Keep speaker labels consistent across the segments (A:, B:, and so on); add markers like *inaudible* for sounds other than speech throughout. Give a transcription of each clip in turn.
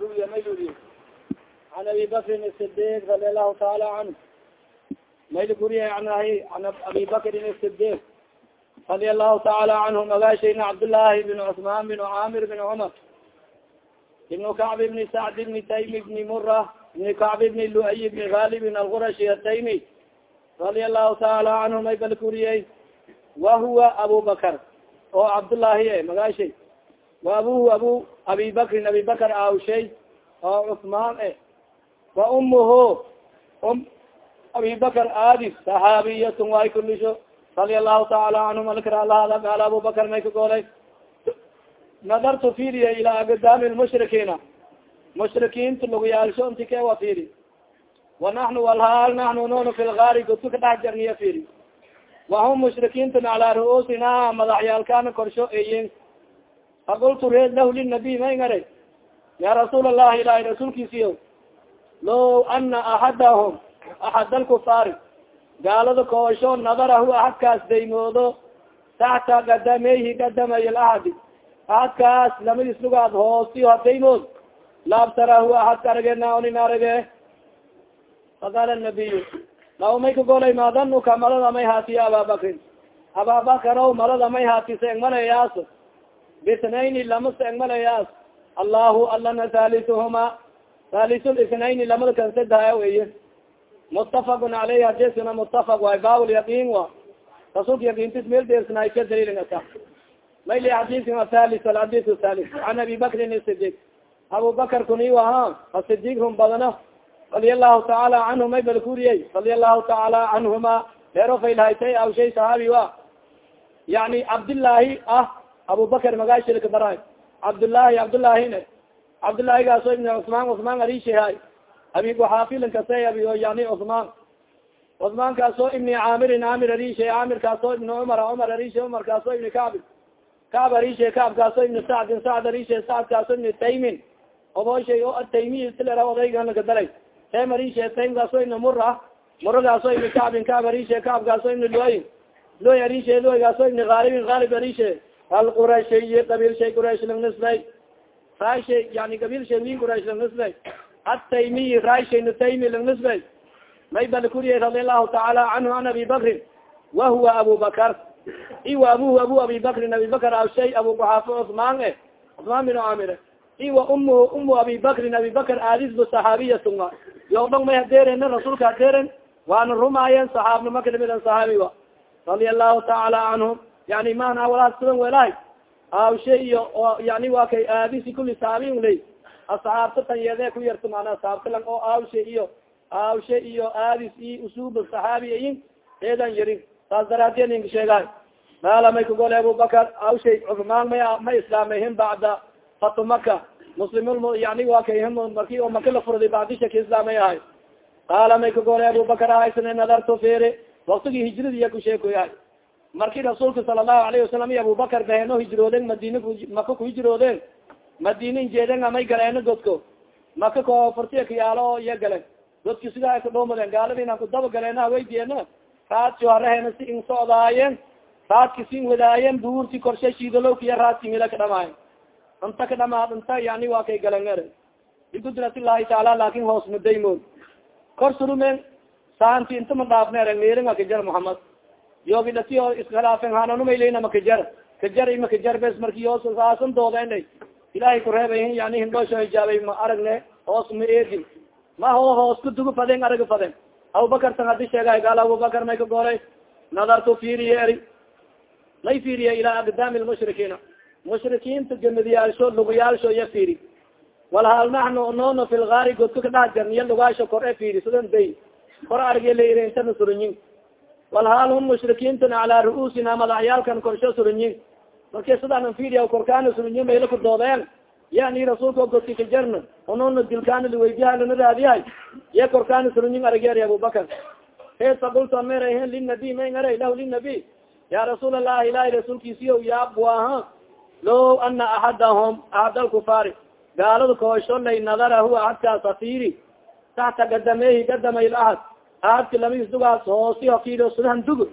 A: ruya may uriye an abi bakrin sidiq radi allahu taala canhu mayl guriya an abi bakrin sidiq radi allahu taala canhu magaashayna cabdillaahi bin cusmaan bin caamir bin cumar ibn kacb ibni sacd ibni taymi ibni mura ibni kacb ibni luay ibni galibin algurashi ataymi radi allahu taala canhu may bal kuriyey wa huwa abu bakr oo cabdullaahi e magaashay wa abuhu abu abi bakrin abi bakr awshay oo cusmaan e wa umuhu um abi bakr aadis saxaabiyatun way kulisho radia allahu taala lahada gaal abu bakr may ka goolay nadartu firiya ilaa agdaami lmushrikiina mushrikiinta luguyaalsho inti ke wa firi wa naxnu walhaal naxnu nunu fi lgaari godku ka dhex jarniya firi wahum mushrikiinta calaa ru'uusina madaxyaalkana korsho eyin faqultu reed lahu linabiy may ngare ya rasuul allahi ilahi rasuulkiisiyo low ana axadahum axad alkufaari gaalada koosho nadarahu axadkaas daymoodo taxta gadameyhi gadamay laadi axadkaas lamadis lugaad hoostiyo hadaymood laabtarahu axadka arage naonin arage faqaala nabiyu law may ka golay maadanuka malada may haatiya ababakrin ababakar o malada may haati seeng malayaas bitnayni lama seeng malayaas allahu alana halisuhuma halisul isnayni lamada kan sadaya weye mutafaqun aleyh hadeskana mutafaq waay baabl yaqiin wa rasulka yaqiintis meel deersanaay ka daliilingata mayli xadiiska athalis alxadis thalis an abi bakrin sidiq abu bakar kuni aha asidiq rum badana radia allahu taala canhu may bal kuriyey radia allahu taala canhuma reero faylhaytay aw shay sahaabi wa yani cabdillaahi ah abu bakar magaashilka daray cabdullaahi cabdullaahine cabdullaahigaasoo ibn cusmaan cusmaan arishahay abi guxaafilin kase abi yani cusmaan cusmaan kaasoo ibni caamirin caamir arishay caamir kaasoo ibni cumar cumar arishay cumar kaasoo ibni kacbi kacb arishay kacb kaasoo ibni sacdin sacd arishay sacd kaasoo ibni taymin obooshay o ataymiy silera odaygan laga dalay taym arishay taym kaasoo ibni mura mura kaasoo ibni kacbin kacb arishay kacb kaasoo ibni luay luay arishay luay kaasoo ibni gaalibin gaalib arishay alqurashiy qabiil shay quraish lang raashay yani qabiil shay min quraish lang nisbay ataymiy raashayna taymi lang nisbay may bal kuriye radi allahu taala canhu an abi bakrin wa huwa abu bakar iwa abuhu abu abi bakrin abi bakr aw abu kuxaafo cusmaan e cusmaan bin camire iwa umuhu umu abi bakrin abi bakr aadisbu saxaabiyatuma yoodhong may hadeerena rasuulka hadeeren waana rumaayeen saxaabnima kadimidan saxaabi wa radia allahu taala canhum yani mana walaas sidan welahay awshe iyo yani waa kay aadisi kuli saabin ley asxaabta tanyede ku yarto mana saabta lang oo awshe iyo awshe iyo aadis i usuba saxaabi eedan yarin. Saas daraadiya ninka sheegahay maala may kagole abubakar awshay cusmaan may ma islaamahin bacda fatu maka muslim yani waa kay marki oo maka la furday bacdisha ka islaamay ahay. Qaala may kagole abubakar ahaysane nadartu fere waktigii hijradiya kusheekoyahay marki rasuulka sala allahu alayhi wasalam iyo abubakar baheno hijroodeen madina maka ku hijroodeen madina jeeden amay galeeno godko. Maka koofurtiya kayaalo iya galen godki sidaa kudhoomadeen gaaladiina kudaba galeena weydiyeena raadsi harahena si in socdaayeen raadki sin wadaayeen buurti korshe shiidalowkiya raadki mila ka dhamaayen inta ka dhamaad inta yani waa kay galen er bikudrat illahi taala laakin hoos mudaymood kor surumen saanti inta ma dhaafne ereng meeringa kajar muhamed yogi dhati o iskilaafen hananumailayna makajar kajar ima kajar bes marki hoos saasan doodeena ilahay kureebay yani hindhoosho hijaabay ma aragne hoos ma eedin ma ho hoos ka dugu faden arag faden abubakar tan hadi sheegay gaal abubakar may ka goolay nadartu firiye eri. May firiye ilaa aqdaami lmushrikiina mushrikiinta gamadiyaalsho luguyaalsho iya firi wal hal naxnu nono fi lgaari godka ka dhax jarniya lugaasho kor e firi sidan day kor arge lairintana surinyin wal haal hum mushrikiintan calaa ru'uusina madaxyaalkan korsho surinyin marki sidaan firiya korkaana surinyin mayla ku doodeen yani rasuulka godki ka jarna ununa dilkaana liweydiyaha lana raadiyahay iya korkaana surinyin arageri abubakar he faqultu amerahen linabi may ngaray lahu linabi ya rasuul allahi ilahi rasuulkiisiyo yaabwaha low ana axadahum axad alkufaari gaalada koosho lay nadarahu axadkaas afiri taxta gadamehi gadamay laahad ahadka lamis dugaas hoosi afiro sudahan dug.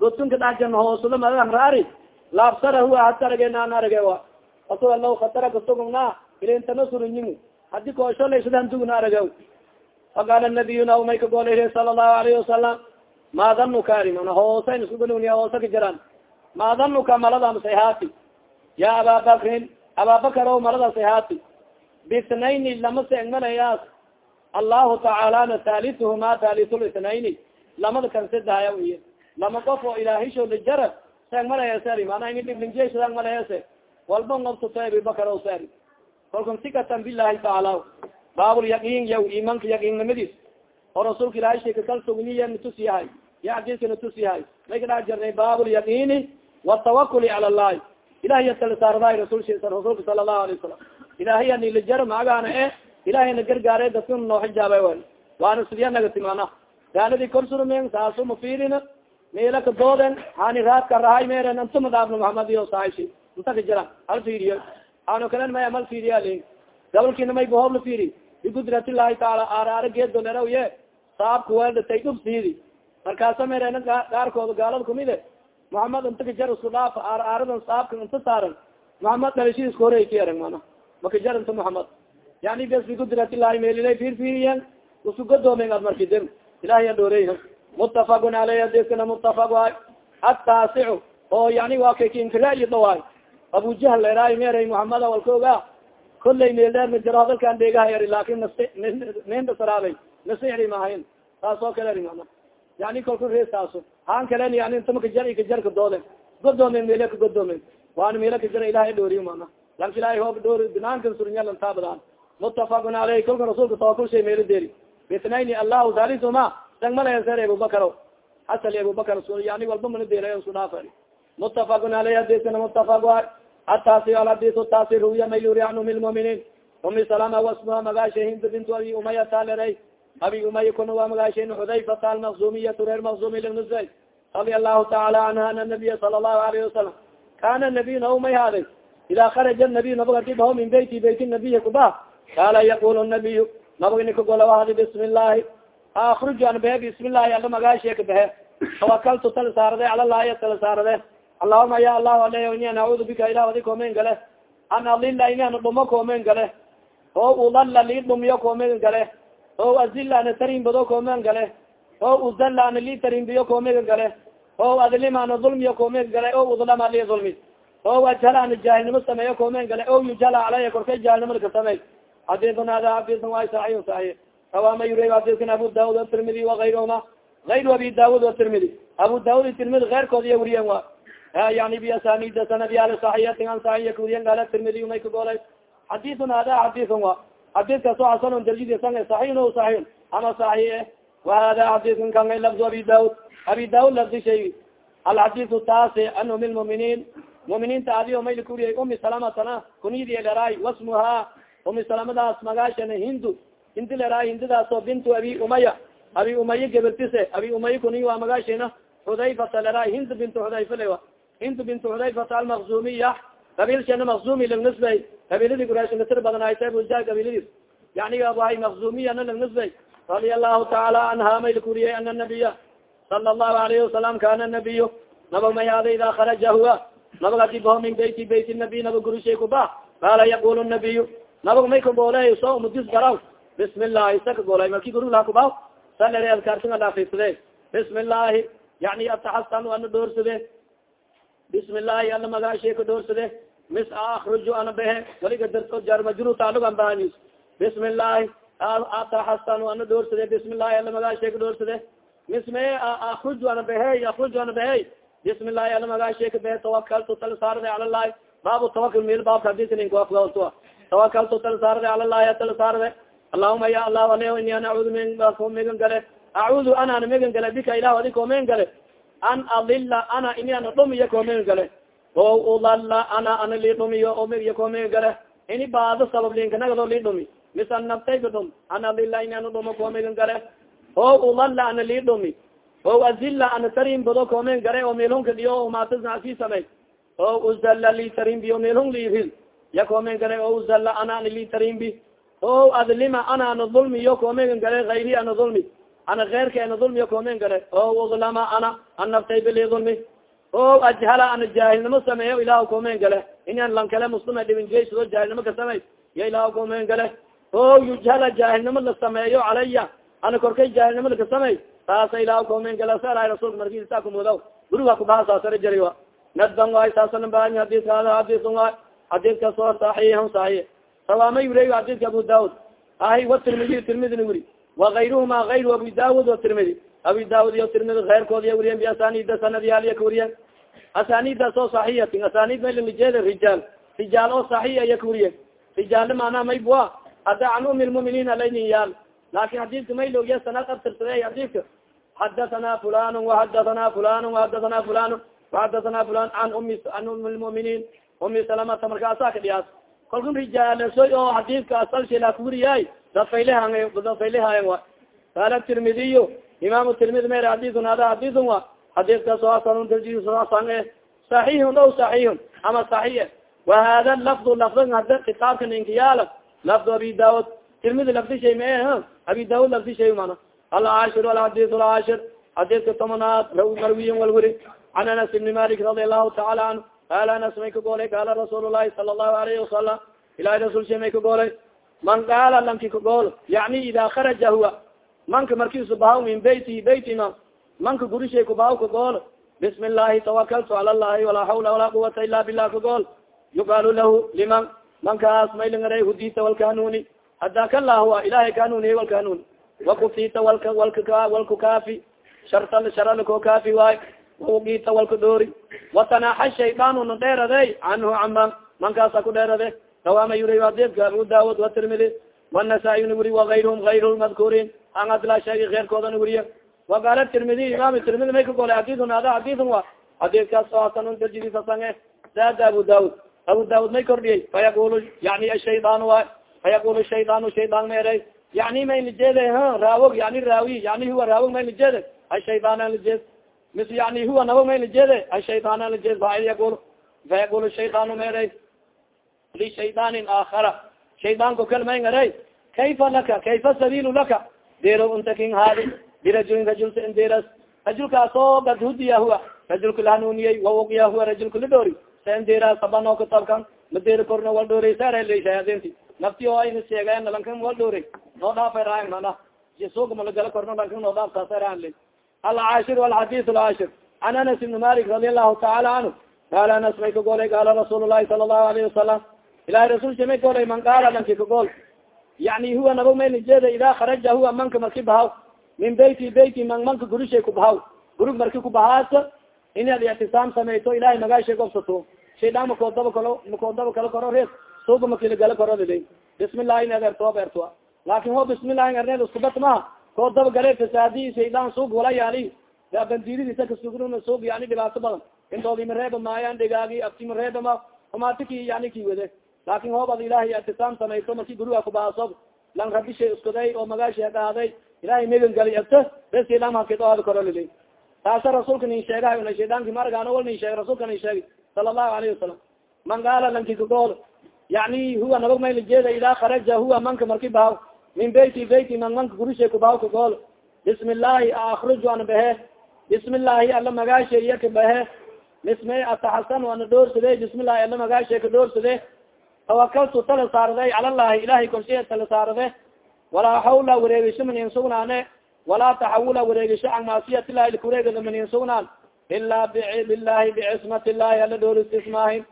A: Godtunka dhaxjan hoosula madan raari laabsarahu ahadka arage arage wa. Rasul law khatara kasugugna ilintana surinyin hadi koosholaysadan dugna aragaw faqaala nabiyuna umay ka goolay sala alayhi wasalam ma danuka ari mana hoosayn isku ganuniya hoosa ka jiraan ma danuka malada masayhaati ya aba bakrin ababakar o malada sayhaati bisnayni lama seegmanayaas allahu tacaalana thalituhuma thalitl itnayni lamada kan sedahaya iy lama qof oo ilaahisho lijara seegmalayaseri mana ini dhiblinjesaang malayase walba ngobtuto abibakar o seri kolkan sikatan bilahi tacaala baabulyaqiin yaw imanka yaqiinnimadiis oo rasuulka ilahay sheka kal sugniya natus yahay. Ya xadiiska natus yahay. May ka dhex jirnay baabulyaqiini watawakuli cala allahi. Ilahiya tala saardaay rasul rasuulka sala allahu alay wasalam ilahiya nilijar maagaana e ilahayna gargaare dadka noo xijaaba waana sidiya nagati mana gaaladii kor surmen saasu mafirin meela ka dooden hani raadka rahay meren antuma dhaafno muhamad iyo saashi inta ka jira hal fiiriyo ano kalen may amal fiiriya lin gabalkiina may bahoob la fiiri bigudrat illahi taala aaraara geeddo leraw ye saabka weeldatay dhub siidi markaasa merena gaarkooda gaalada kumide muhamad inta ka jar isku dhaaf aar aaradan saabka inta saaran muhamad dhalashadiis ka horey ka erag mana maka jar inta yani bes bigudrat illahi meelila fiirfiiriyen isku godoomen ad marki dem ilahay a dhoorey mutafaqun aleyh adeskana mutafaq waay ataasicu oo yani waa kakinkiraayi dhawaay abujahl leeraay meeray muhamada walkaoga kollay meeldheer ma jiro hadalkan dheegaha eri laakin nenda saraabay nasixri maahayn taas oo kale mana yani kolka reestaaso haan kalen yani intama kajar kajar kadoode godoomen meele ka godoomen waana meele kajara ilahay dhooriyo mana lanka ilahay hoob dhoori binaankan surinyalan taabadaan mutafaqun aleyh kolka rasuulka tawakul shay meelo deeri. Bitnayni allahu thalisuma sang malayaser abubakar hasal abubakar yani walba mana deera isku dhaafa mutafaqun aleyh hadisana mutafaq waay ataasi alhadis taasi ruya mayluri an umi lmuminiin umi salama wasmuha magaasha hind bintu abi umaya taleray abi umaya kuna waa magaashen xudayfata almaqzumiyatu reer maqzumi linusay radia allahu taala anha ana nabiya sala allahu alayhi wasalam kana nabiy na umay haaday ida kharaja nabiy nabag adi baho min beyti beyti nabiy kuba qaala yaqul nabiy nabag nikagola ahdi bismi llahi akruju an behe bismi llahi ala magaashe ka behe tawakaltu tala saarade ala lahi tala saarade allahuma ya allahu ale ini an acuudu bika ilah adi koomen gale an adila ini an dhumo koomen gale o udalla lii dhumiyo koomen gale o azila ana tarinbado koomen gale o uzalla ana lii tarinbiyo koomen gale o adlima ana dulmiyo koomen gale o udlama li dulmi o ajhala ana jaahilnimo sameeyo koomen gale o yujhala calaya korkay jahilnimada ka samey xadiun hada xadiun waa saxiy saxiix rawama yuri xadiiskan abu daud atirmidi وaغayrهma غayru abi daud atirmidi abu daud tirmidi keyrkood iya wuriyen wa yani biasanida sanadyaal saxiyatin an saxiya kuriyen gaala tirmidi may kagolay xadiun hada xadiun wa xadiiskaasoo xasan darjid san saxiin o saxiin ama saxi wahada xadiiun kan lafdu abi daud abi daud lafdi shay alxadiu taasi an umi lmuminiin muminiinta adiyo mayli kuriyay umi salamatana kunyidi leray wasmuha umi salamadaas magaashana hindu hindi leray hindidaasoo bintu abi umaya abi umaya gabartise abi umaya kuniy waa magaashina xudayfata leray hind bintu xudayfa lewa hind bintu xudayfata almaqzumiya qabiilshana maqzumi langnisbay qabiiladii guraash nasir badan hayta abuja qabiiladiis yani abuhay maqzumiyana langnisbay radia allahu taala anha mayli kuriyay ana nabiya sala allahu alayhi wasalam kana nabiy nabag mayaada ida kharaja huwa nabag adi baho min beyti bayt nabiy nabag gurushay kuba qaala yaqul nabiy nabag may kagooley so mudis garaw. Bismi llahi sa kagoolay marki gurulaha kuba salere adkaartin alaafisade bismi llahi yani ataxasanu ana dhoorsade bismi llahi ana magaashay ka dhoorsade mis akruju ana behe waliga darto jarmajru taalugan bahanis bismi llahi ataxasanu ana dhoorsade bismi ana magaashay ka dhoorsade misme akruju ana behe akruju ana behe. Bismi ana magaashay ka behe. Tawakaltu tal saarade cala llahi baabu tawakul mil baabka hadisninkuafgatua tawakaltu tal saarade cala llahi tal saarade allahuma ya allah ale ini an acuudu minko megan gale. Acuudu anana megan gale bika ilah adi koo megan gale. An adila ana ini ana dhumiyo koo megan gale. O udala ana ana li dhumiyo o megiyo koo megan gale. Ini baado sabab linkanagado li dhumi mis an naftayba dhum an adila ini ana dhumo koo megan gale. O udala ana li dhumi o azila ana tarin bado koo megan gale o meelhunka dhiyo matasnasi samey o uzala li tarin biyo meelhun liihil ya koo megan gale o uzala ana ana li tarin bi. O adlima ana ana dulmiyo koomegan gale ayri ana dulmi ana keyrka ana dulmiyo koomen gale o udlama ana an naftay bili dulmi o ajhala ana jaahilnimo sameeyo ilah koomen gale. Inan lan kale muslima dhibin jeysado jaahilnimo ka samey. Ya ilaah kumen gale. O yujhala jaahilnimo la sameeyo calaya ana korkay jaahilnimo laka sameey taasa ilaah kumen gale sala rasulka marki saa kumudaw guriga kubaha saasara jari wa nadban waay saasana baany hadis hada hadis waay xadiska soo saxiixan saxiix sawaama yurey xadiska abu daud ahi wa tirmidi tirmidina wuri وaغayruhuma غayru abi daud o tirmidi abi daud iyo tirmidi keyrkood iya wuriyen biasanida sanadyaaliya ka wuriyen asanidaas oo saxiyatin asanid maylamijeeda rijaal rijaal oo saxiya iya ka wuriyen rijaalla maanaa maybua hadda can umi lmuminiin alaynin yaal laakin xadidka maylogya sanad abtirsade xadidka xadathana fulan وحadathana fulan وحadathana fulan وحadathana fulan an umi an umi lmuminiin umi salamata markaasa ka dhiyaas kalku rijaalasoy oo xadidka asalshila ka wuriyaay dafaylehayan wa qaala tirmidiy imam tirmidi mer xadiun hada xadiun wa xadiskaas asan dajisan e saxiixun o saxiixun ama saxiix wa hada lafdu lafdan hada kitaabka ninkiyaala lafdu abi daud tirmidi lafdi shay ma abi daud lafdi shay mana alcashir alxadis alcashir xadiska tomanaad marwiyin walwuri can anas ibni malik radi allahu taala canhu qaala anas may ka goolay qaala rasuul lahi sala allahu alayhi wasalam ilahi rasul shay may ka goolay man qaala lanki kagool yani ida kharaja huwa manka markiisu bahaw min beyti beyti ma manka gurishay kubahaw kagool bismi llahi tawakaltu cala llahi walaa hawla walaa quwata ila bilah kagool yuqaalu lahu liman mankaas maylingara hudita walkahanuni hadaka lahua ilahay kahanuniy walkahanuni wakufita walka walka walku kaafi sharta sharalko kaafi waay waugita walka dhoori watanaxa shaydaanu na dheerade canhu caman mankaasa ku dheerade sawama yuri adibka abu daud watirmidi wanasaa-ina wuri waayruhum ayr madkurin an adla sheegi keyrkoodana wuriya. Waqaala tirmidi imam tirmidi may ka golay xadidun hada xadidun wa. Xadidkaas oo hasan darjidisasange saada abu daud abu daud may kordhiyey. Fayaqulu yani ashaydan wa. Fayaqulu shaydan shaydan ma eray. Yani may lijeede raawog yani raawi yani huwa raawog may lijeede ashaydan lijeed mis yani huwa nabog may lijeede ashaydan lijeed fa yaqul fayaqulu shaydan ma eray lishaydaani aakara shaydaanko kalmayngaray kayfa laka kayfa sabilu laka. Dero untakin haadi birajulin rajulta inderas rajulkaas oo gad hudiya huwa rajulka lahanuniyey wauqiya huwa rajulka ladhoori sa inderas sabano kutabkan maderi korno wal dhoorey sareleshaadinti nafti oo ayna sheegayan lankan wal dhoorey noo dhaafay raayan mana suga malagala korno lankan noo dhaaf saasaraan alcaashir alxadis alcaashir can anas ibni malik radi allahu taala canhu qaala anas may ka golay qaala rasuul lahi sala allahu alayhi wasalam ilahi rasulka may golay man qaala lanki kagool yani huwa nabo maynajeeda ida kharaja huwa manka marki bahaw min beyti beyti man manka gurishay kubahaw gurig marki kubahaas inaad ictisaam sameyto ilahay magaashay gobsato shaydaan makoodaba kalo makoodaba kala koro rees suuba makilagala korodili bismillahi in adeertoob ertoa laakin ho bismillahi arneed iskubat maha koodaba gale fasaadi shaydaan suug wala yaali. Bandiiridiisa kasugn suug yani dhibaato badan. Intoodi mareeba maayan dhigaagi abti mareeba ma humaatiki yani ki wade laakin hoob ad ilahay ictisaam samayso marki guriga kubaaso lang rabishay iskuday oo magaasha dhaaday. Ilahay megan gali abto bes shaydaan hakidoada korolili taasa rasuulka nin sheegaha shaydaanki maragaano wal nin sheeg rasuulka nin sheegi sala allahu alayhi wasalam man gaala lanki kagool yani huwa nabag maylajeeda ida kharaja huwa manka marki bahaw min beyti beyti man manka gurishay kubahaw kagool bismi llahi aakruju ana behe bismi llahi alla magaasha iya ka behe ataxasan ana dhoorsade bismi llahi alla magaasha ka dhoorsade tawakaltu tala saarade cala llahi ilahay korshiya tala saarade walaa hawla wareegisho manin sugnaane walaa taxawula wareegisho can maasiyat illahi lkureegada manin sugnaan ila bilahi bicismat illahi ala dhooristismaahin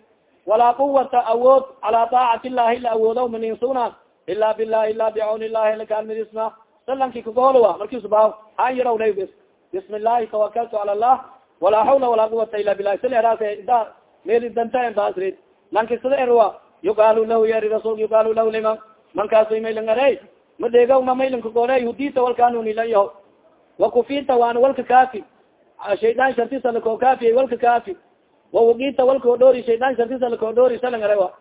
A: walaa quwata awood calaa taacati illahi la awoodo manin sugnaan ila bilahi ila bicawni illahi lakaalmidisma salanki kagoolwa marki subaha han yaraw nay bs bismi llahi tawakaltu cala allah walaa hawla walaa quwata ila bilahi sileeraas da meel danta basrid lankisada erwa yuqaalu lahu yari rasul yuqaalu lahu liman. Mankaasoy maylangare ma dheegaw ma maylan kagoole hudita walkanunilayaho wakufita waana walka kaafi shaydaan shartisa lakoo kaafiy walka kaafi wawagita walkao dhoori shaydaan shartisa lakoo dhoori salangare wa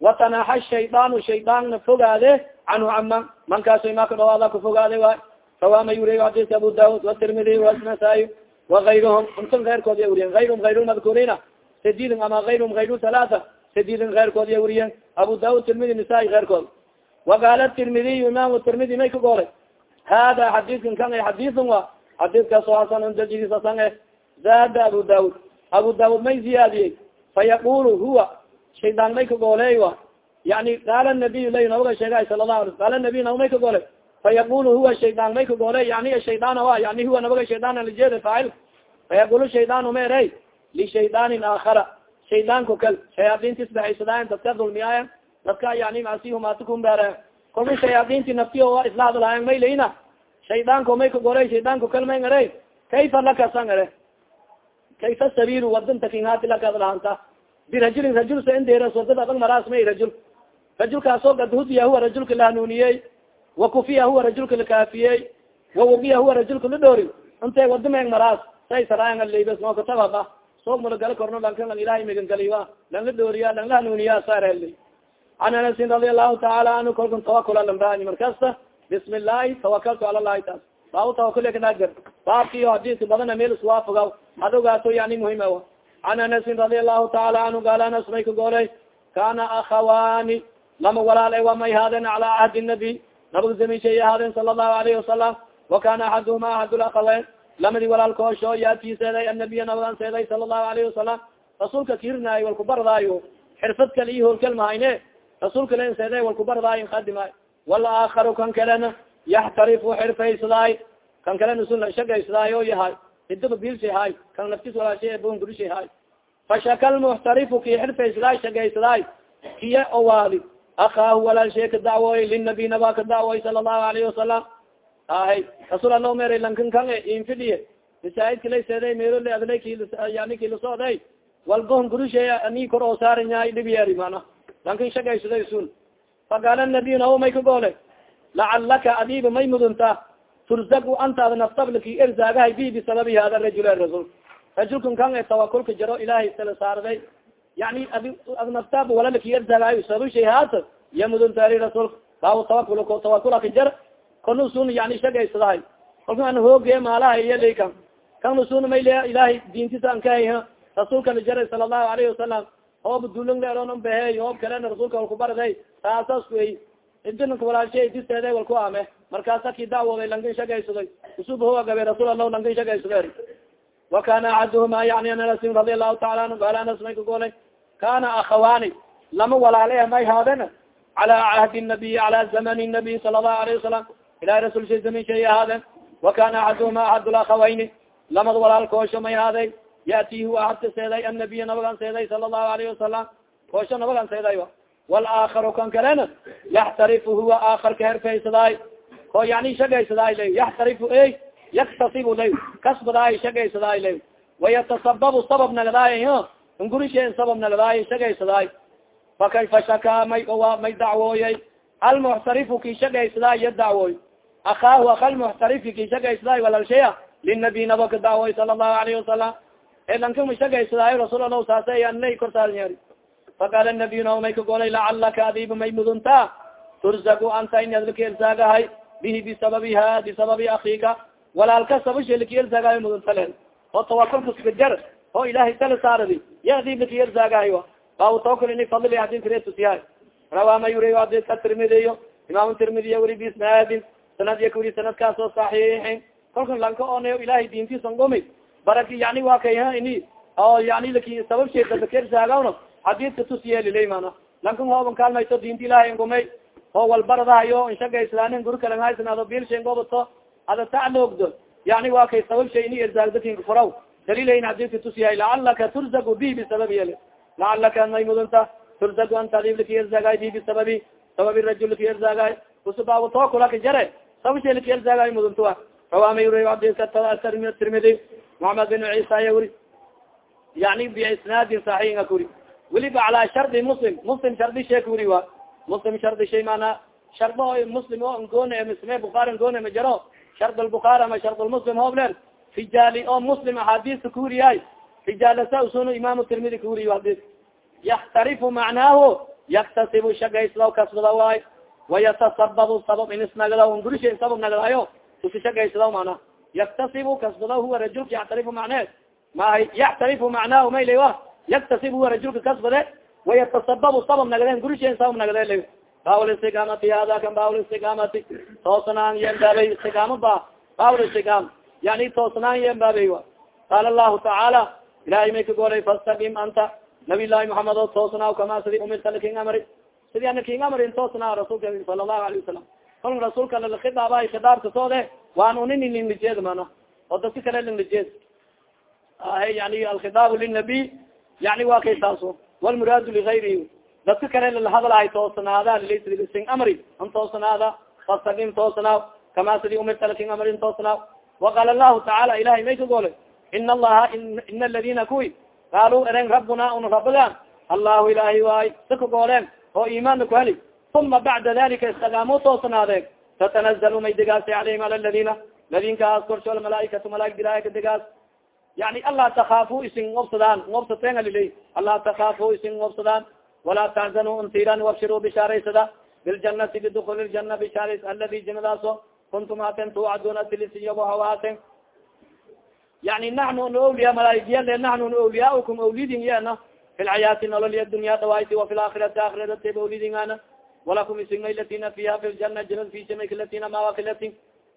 A: watanaxa shaydaanu shaydaanna fogaade canhu cama mankaasoy maka dhawaada kufogaade waay rawama yuriy xadiska abu daud watirmidi wanasaayi waayruhum untan keyrkood ya wuriyen ayrhum ayr lmadkurina sadidin ama ayrhum ayru halaata sadidin keyrkood ya wuriyen abu daud tirmidi nisaa keyrkood waqaala tirmidiy imam tirmidi may ka goolay hada xadidkan kan a xadisun wa xadidkaasoo hasan dajidisasan e zaada abu daud abu daud may ziyaadiyey fayaqulu huwa shaydaan may ka gooleey wa yani qaala nabiy lay nabaga sheegay sala lahu ala qaala nabiy naba may ka golay fayaqul huwa shaydaan may ka gole yani shaydaan a yani huwa nabaga shaydaan lijeeda faacil fayaqul shaydaan ma erey lishaydaanin aakhara shaydaanko kal shayaadiinti isbaxaysadaayeen dadka dulmiyaaya dadka yani masihumaatikumbeere kolka shayaadiinti naftiyo isla hadlaayan may layna shaydaanko may ka goley shaydaanko kal may ere kayfa laka san ere kayfa sabiru wadanta kinhaati laka lahanta birajulin rajul sa inderas waddada adag maraas may rajul. Rajulkaasoo kad hudiya huwa rajulka la hanuuniyey wakufiya huwa rajulka lakaafiyey wawugiya huwa rajulka la dhoori intay wadameng maraas say saraayan alibes no katababa soog mala gala korno lanka lang ilahay megangaliwa lang la dhooriya lang la hanuuniya sareli an anasin radi allahu taala anhu kolkan tawakula lamraani markasta bismi illahi tawakaltu ala llahi taas. Baabu tawakulkanagar baabkiyo hadiska badana meel iswaafogaw adogaaso yani muhiim a an anasin radi allahu taala anhu gaal anas may ka goolay kana akhawaani lama walaal wa may haadeen cala cahdi nabiy nabag zamishay ahaadeen sala allahu alayhi wasalam wakana axaduhuma axad lakaweyn lamadi walaalkoosho yaati seeday annabiya nabagan seeday sala allahu alayhi wasalam rasuulka kirinaayo walkubardaayo xirfad kale iyo hoolkal mahayne rasuulka len seeday walkubardaayo khadimaayo walaakaru kan kalena yaxtarifu xirfaysadaay kan kalena sun shagaysadaay o yahay idaba biilshahay kan naftis walaashay bon gurishahay fashaka lmuxtarifu ki xirfaysadaay shagaysadaay kiya owaadi akaahu walaalshay ka dacwooy linabiy naba ka dacwooy sala allahu alayhi wasalam ahay rasuul ala mer lankan kan infidhiye masaajidka lay seeday meelole adlay yani kilasocday walbahon gurushay ani kor oo saaranyay dhibyeeri mana. Lankan shagaysaday sun. Faqaala nabiy nawo may ka goole. Lacalaka adiba may mudunta turzagu antaada naftablaki erzaagahay bi bisababi hada rajul rasul. Rajulkan kan tawakulka jaro ilahay sala saarday. Yani adi ad naftaaba walalaki erzaagahay sababshay haata iya muduntaari rasuulka baaw tawakul tawakulaka jar kana sun yani shagaysadahay kolka an hooge maalaha iyali kan. Kana sun may le ilahay diintisa an kahay rasuulka la jaray sala allahu alayhi wasalam hoob dulang leeron behe hoob kalena rasuulka walkubarday taasas kuey idinka walaashe disteede walku ame markaasa ki dacwooday lankin shagaysaday usub hoa gabe rasuul allah lankin shagaysade wa kana axaduhuma yani anasin radi allahu taala anhu gaal anas may ka golay kana akhawaani lama walaale may haadena cala cahdi nabiy cala zamani nabiy sala allahu alayhi wasalam ilahi rasul shay zamin shay ahaadeen wa kana axaduhuma axad lamad walaalkoosho may haaday yati hu ahadka seeday annabiy nabagan seeday sala allahu alayhi wasalam koosho nabagan seeday walaakaru kan kalena yaxtarifu huwa aakarka herfaysadaay ko yani shagaysadaay lay yaxtarifu ey yaktasibu lay kasbadaay shagaysadaay lay wayatasababu sabab nagadaay ngurishen sabab nagadaay shagaysadaay fakayfa shaka may may dacwooyay almuxtarifu ki shagaysadaay ya dacwooy akaahu aka lmuxtarifi ki shagaysadaay walalshaya linabiy naba ka dacwooy sala allahu alayhi wasalam e lankama shagaysadaay rasuul allah saasa anay korsaarnyari faqaala nabiy na may ka golay lacalaka adiba may mudunta turzagu anta in adlakaelsaagahay bihi bisababiha bisababi akiika walaalka sabashe lakaelsaagahay mudunta le oo tawakulka skajar oo ilahay tala saaradi ya adib lakaelsaagahay baaw tawakul ini fadli adin karetusiyahay rawama yuri adika tirmidiyo imaam tirmidiya wuri bisnaadin sanad ya kuri sanadkaas oo saxiixin kolka lanka onayo ilahay diintisan gumi baraki yani waa kay ini oo yani laki sabab sheeda lakaelsaagawno xadiidka tusiyelilay mana lankan hooban kaalmayto diinta ilahay ngumay oo walbaradahayo inshagaysadaanin guri kalan haysanaado biilshan gobato ada tacloogdo yani waa kay sabab shay ini erzaagdakinka furaw daliilayn xadiidka tusiyahay lacalaka turzagu bi bisababi yali lacalaka may mudunta turzagu anta adiblaki erzaagay bi bisababi sababi rajulki erzaagay usubaabu tookulaka jare. Sabab shay laki erzaagay muduntua rawaama yuri xadiidka tirmidi muhamed bin ciisa ya wuri yani biisnaadin saxiixa kuri weliba calaa shardi muslim muslim shardi sheek wuri wa muslim shardi shay mana shardo muslim o ngoone misme bukaari ngoone ma jaro shard lbukaari ama shard lmuslim hooblen rijaali oo muslim axaadiista kuwuriyahay rijaalasa usunu imaamu tirmidi kuwuriy hadis yaxtarifu macnaahu yaktasibu shagaysdaw kasbada waay wayatasababu sabab inisnagda ngurisha sabab nagdaayo usi shagaysdaw mana yaktasibu kasbada huwa rajulka yaxtarifu macnee mahay yaxtarifu macnaahu mayle wa yaktasib huwa rajulka kasbade wayatasababu sabab nagdeen gurishen sabab nagdee bawl istigaamati hada kan bawl istigaamati toosnaan yenbaabay istigaamo ba bawl istigam yani toosnaan yenbaabay wa qaala allahu tacaala ilahay may ka golay fastaqim anta nabiy llahi muhamed o toosnaaw kama sidi umirta laakiin amri sidii ana king amrin toosnaa rasuulka sala allahu alayh wasalam kolka rasuulka lalakhidaaba khidaabka soode waan unin lingnijeed mana oo dadka kale lingnijeed yani alkhidaab yani waa kay taaso walmuraadu ligayrihi dadka kale lalahadlahay toosnaada sing amri. An toosnaada fastaqim toosnaaw kama sidi umirta king amrin toosnaaw waqaala lahu tacaala ilahay may ka goole ina allaha ina aladina kuwi. Qaaluu eren rabbuna un rabigan allahu ilahi waay sa ka gooleen oo imaanna ku heli. Uma bacda dalika istagaamu toosnaadeen tatanazlu may degaasay alayhim ala ladina ladinkaas korsho almalaaikatu malaaig dilaahi ka degaas yani alla takaafu isin ngobsadaan ngobsateen aliley alla takaafu isin ngobsadaan walaa taczanu untiran wabshiruu bishaaraysada biljanati bidukuli ljana bishaarays aladi jinadaaso kuntum haten tuwacduna tilisiyobo hawaaten yani naxnu nawliya malaaigiyale naxnu nawliyaukum awlidin yana fi lxayaati nolol dunya dhawayti wafi laakhirati aakhiradate awlidingana walakum isigmaylatina fiha fi ljana jinad fishamayklatina mawakilati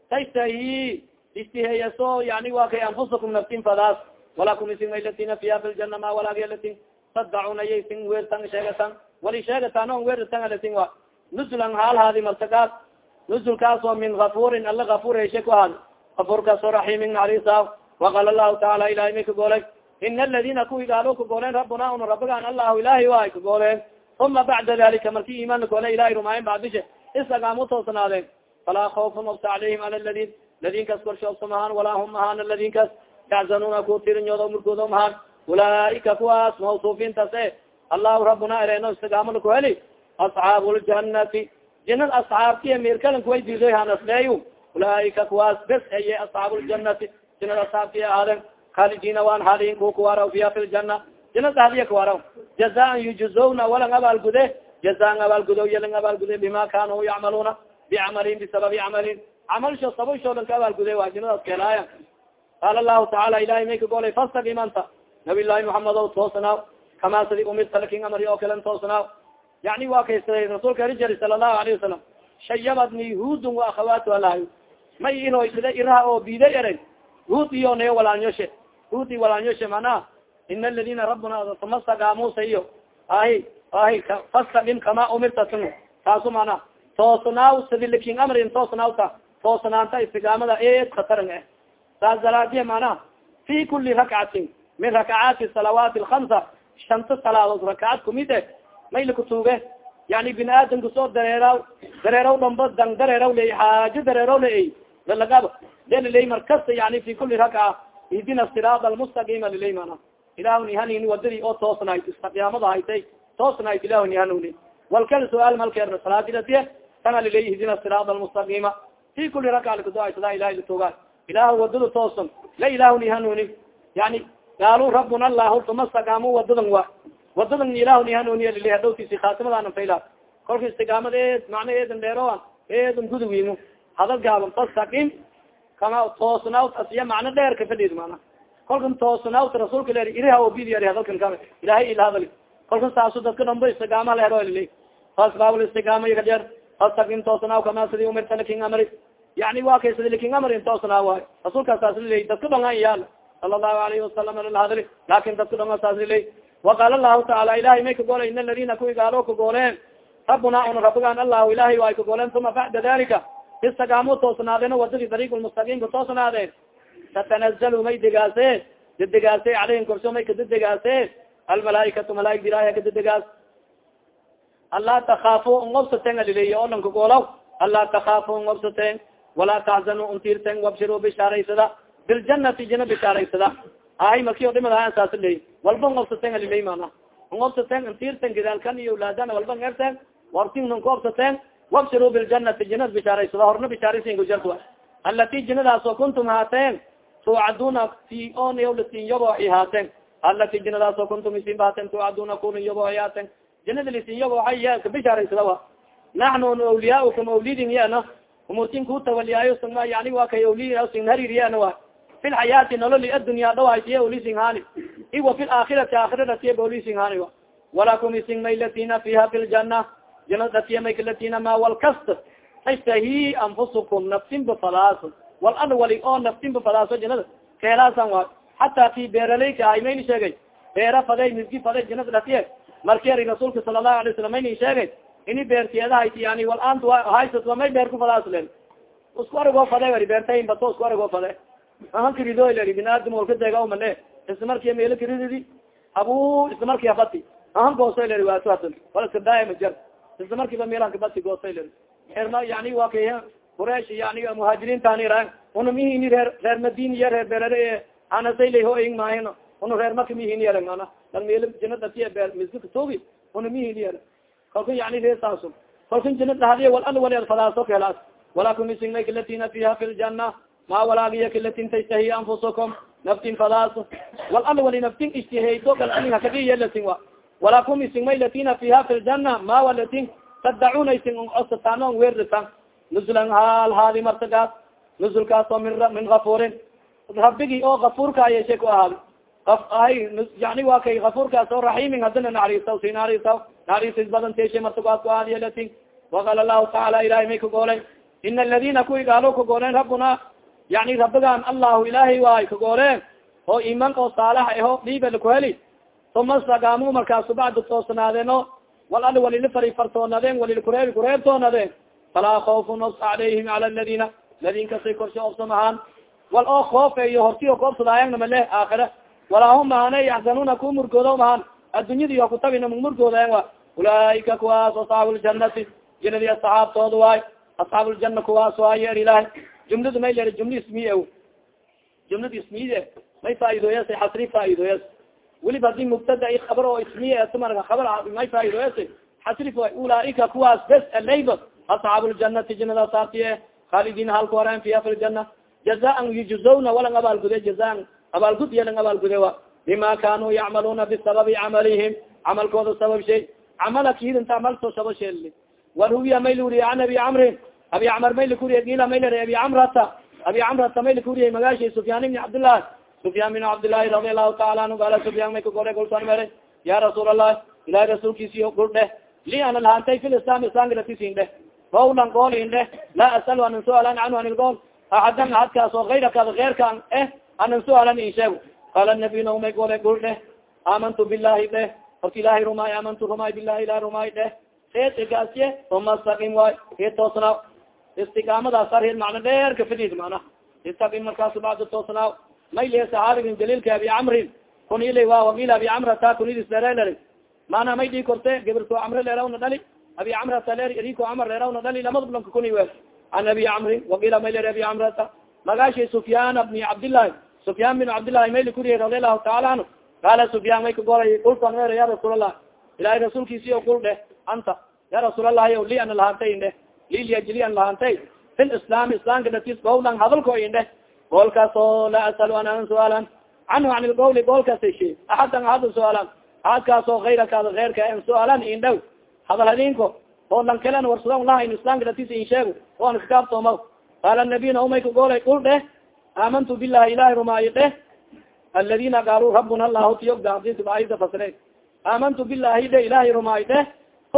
A: taystahi istiheyaso yani wa kay anfusakum naftin fadaas. Walakum isigmaylatina fiha fi ljana ma walaagalatin tadacuna yaysin weertan sheegatan wali sheegatan on weertan alatin wa. Nuzulan haal haadi martagaas nuzulkaas oo min gafurin alla gafur ku ahaad gafurkaasoo raxiimin naxariisa waqala lahu taala ilahay may ka goolay ina aladina kuwi gaalo ka gooleen rabbuna una rabigaan allahu ilahi waay ka gooleen uma bacda dalika marki imaanna goole ilahay rumaayen bacdishe isagaamu toosnaadeen falaa kaufun obsa calayhim ala ladin ladinkaas korshe obsa mahaan walaa hum mahaan ladinkaas yaxzanuna ku tirinyooda murkooda mahaan ulaaika kuwaas mawsuufiintaas e allahu rabuna ereeno istagaamala ku heli asxaab ljanati jinad asxaabtiy mirkalan kuway diidoy hanasleey ulaaika kuwaas bes eye asxaab ljanati jinad asxaabtiy ahaaden khalidina waan halin ku kuwaraw fiya fi ljana jinad ahdiya kuwaraw jazaan yujuzowna walang abaalgude jazaan abaalgudo yalang abaalgude bima kanuu yacmaluna bicamalin bisababi camalin camalsho sababshoodan ka abaalgude waa jinadaas kelaaya qaala lahu tacaala ilahay may ka golay fastaqim anta nabi llahi muhamed toosnaaw kama sidi umirta laakiin amari oo kalen toosnaaw yani waa kaysaday rasuulka rijari sala allahu alayhi wasalam shayabadni hudun wa akhawaatuha lahay may iroysida iraha oo biida eray hud iyo nayo walaanyoshe hudi walaanyoshe manaa ina aladina rabbuna tamasagaamusa iyo ahi ahi fastaqim kama umirta tun taasu mana toosnaaw sidi laakiin amrin toosnaawta toosnaanta istigaamada eed khataran eh. Saas daraadiye mana fi kuli rakcatin min rakacaati salawaati alkamsa shanta salaadood rakacad kumid e mayla kutuuge yani bini aadamka soo dareeraw dareeraw dhomba dang dareeraw ley xaajo dareeraw le lalagab deliley markasta yani fi kuli rakca idina siraad almustaqima liley mana ilahu nihanini wadadii oo toosnayd istiyaamada haytay toosnayd ilahu nihanuni walkal su'aal malkeer salaadilatiye tana liley idina siraad almustaqima fi kuli rakca likuduaysada ilahi latuuga ilahu waddada toosan la ilahu nihanuni yani gaalu rabuna allahu tuma stagaamu wadadan wa wadadan ilahu nihanuniya lili hadhowtiisi khaatimadaana fayla kolka istigaamad eed macna eedan dheeroa eedan guduwimu hadal gaaban fastaqim kama toosnaawt asiya macno dheer kafadhid mana kolkan toosnaawt rasuulka leer iriha obidi ari hadalkan ka ilahay ila hadal kolkan saasu dadka dhambo istigaama leero lili saas baabul istigaama yaga dheer fastaqim toosnaaw kama sidi umirta laakiin amri yani wa kay sidi laakiin amrin toosnaaw waay rasuulkaas saas liley dadka dhangan iyaal sala allahu alayhi wasalam alhadli laakiin dadka dhangan saas liley waqaala lahu taala ilahay may ka goolay in aladina kuwi gaalo ka gooleen rabbuna una rabigaan allahu ilahay way ka gooleen uma bacda dalika istagaamu toosnaadeen wadadii dariiq lmustaqiimka toosnaadeen tatanazalu may degaase dadegaase caleyhim korso may kadadegaase almalaaikatu malaaig dilaahi kadadegaas anlaa takaafu ngobsaten lanka goolaw anlaa takaafu ngobsaten walaa taxzanu untirten wabshiruu bishaaraysada biljanati jina bishaaraysada ahay marki o dhimadahan saas ley walba ngobsaten aliley mana ngobsaten intirten gidaalkan iyo ulaadana walba ngerten wartinnan koobsaten wabshiruu biljanati jinad bishaaraysada horna bishaaraysin kujarta alati jinadaasoo kuntum haateen tuucaduna ti on lasin yabooxi haaten alati jinadaasoo kuntum isin baaten tuucaduna kuna yabooxi haaten jinada lisin yabooxa ka bishaaraysada wa naxnu awliyaukum awlidin yana umurtin ku tawaliyaayo sma yani waa kay awliya sin haririyana wa fi lxayaati nololi addunya dhawaysiye olisin hani iwa fi laakhirati aakhiratiye olisin hani wa walakum isin maylatina fiha fi ljana janadatiya maykalatina ma wal kasta tastahi anfusukum nafsinba falaaso wal ad wali oo nafsinba falaaso janada keelaasan wa hataa ti beeralayka ahay mayni sheegay beera faday misgi faday janada dhatiye marki ari rasuulka sala allahu alay slam mayni sheegay ini beertiyadahayti yani wal aanta haysat may beer ku fadaas len. Isku arigoo fade wari beertayn bato isku arigoo fade ahan kirido leri binaadam walka deega male isla marki meelo kirididi abu isla marki afati ahan goosoy leri waasuhatan wal iska majar isla markiiba meelan kabati goosoy leri. Erma yani wa kay quraish yani muhaajiriintani ra una mihini reer reer madini iyo reer beerere anasayla hoing maahin una reer maka mihini yara mana lang meel janadati beer miska togi una mihini yara kalka yani reesaaso kalkan janad lahadiya wal al wali fadaaso kelaas walakum isingna kilatina fiha fi ljana ma walaagiya kilatin tashtahi anfusakum naftin fadaas wal al wali naftin ishtihayto kalkanin hakadiyalatin wa walakum isingmay latina fiha fi ljana ma walatin tadacuna ising osatan on weerritan nuzulan hal haadi martagaas nuzulkaas oo min min gafurin rabigi oo gafuurka ayeshe ku ahaadi ay yani wa kay gafuurkaas oo raxiimin hadina naxariisaw si naxariisaw naxariisis badan teshe martagaas ku aadiyalatin waqala lahu tacaala ilahay may kagoolay ina aladina kuwi gaalo kagooleen rabbuna yani rabbigan allahu ilahay waay kagooleen oo iman oo saalax aho dhiiba lakuheli uma stagaamu markaasu bacdu toosnaadeen wal al walila fari fartoonadeen walil kureeb kureebtoonadeen falaa kaufun os calayhim cala ladina ladin kasay korshe obsa mahaan wal oo koofeeyo hortiyo koobsadaayanna maleh aakhira walaa hum mahane yaxsanuna ku murgoodo mahaan addunyadi o kutabina murgoodayan wa ulaaika kuwaas asxaabu ljanati janadi asxaabtooda waay. Asxaab ljana kuwaas waay yer ilahay jumladu may ler jumla ismiye jumlada ismiyde may faaidooyas xasri faaidooyas weliba haddii mubtada i kabar oo ismiye tmar kabar may faaidooyas xasri ulaaika kuwaas bes alayba asxaab ljanati janada saartiye khaalidin halka waraan fiha fi ljana jazaan yujuzawna walang abaalgude jazaan abaalgud yalang abaalgude wa bima kanuu yacmaluna bisababi camalihim camalkooda sabab shay. Camala kidinta amalto saba shel waruwiya may luriye an abi camrin abi camr may lakuriye ila may abi camrata abi camrata may lakuriye magaashay sufyaan ibni cabdillah sufyaan bin cabdillahi radi allahu taala anhu ala sufyaan may kagore golsan mere. Ya rasuul allah ilahi rasuulkiisi gul dheh li ana lahantay fi lislam islamka latisin dheh gawlan goolin dheh laa asalu anan sualan canhu an ilgool axadan ahadkaas oo gayraka geerkaan eh anan sualan in sheego qaala nabiy naumay gole gul dheh aamantu billahi dheh horta ilahay rumaay aamantu rumaay bilahi ilahi rumaay dheh egaasye uma stakim waay. E toosnaaw. Istigaamadaas arheed macna dheer ka fidid mana istakim markaas bacda toosnaaw. May lihe saxaabigin daliilka abi camrin kunili wa waila abi camrata kunidis leereleri mana may dhii korte gibirto camre leerawna dhali. Abi camrata leer riko camar leerawna dhali. Lamada blanka kuni we an abi camrin waila may leer abi camrata magashi sufyaan bni cabdillahi sufyaan bin cabdillahi mayli kuriye radi allahu taala anhu. Qaala sufyaan may kagolay kultan mer ya rasuul allah ilahay rasuulkiisi o kul dheh anta. Ya rasuul allahi li ana lahantay indhe liliajli an lahantay fi lislaam islaamka datis gowlan hadalko indhe goolkaas oo laa asalu an anan suaalan. Canhu an ilgowli goolkaas she axadan ahada suaalan. Ahadkaas oo ayrakaada eyrka en suaalan indhaw hadal hadinko oo lan kalen warsudan lahayn islaamka datis in sheego o an kakaabtooma qaala nabiyna umay kagoolay kul dheh aamantu bilahi ilahi rumaayo dheh aladina gaaluu rabuna allahu tiyogdaayda fasre aamantu bilahi de ilahay rumaayo dheh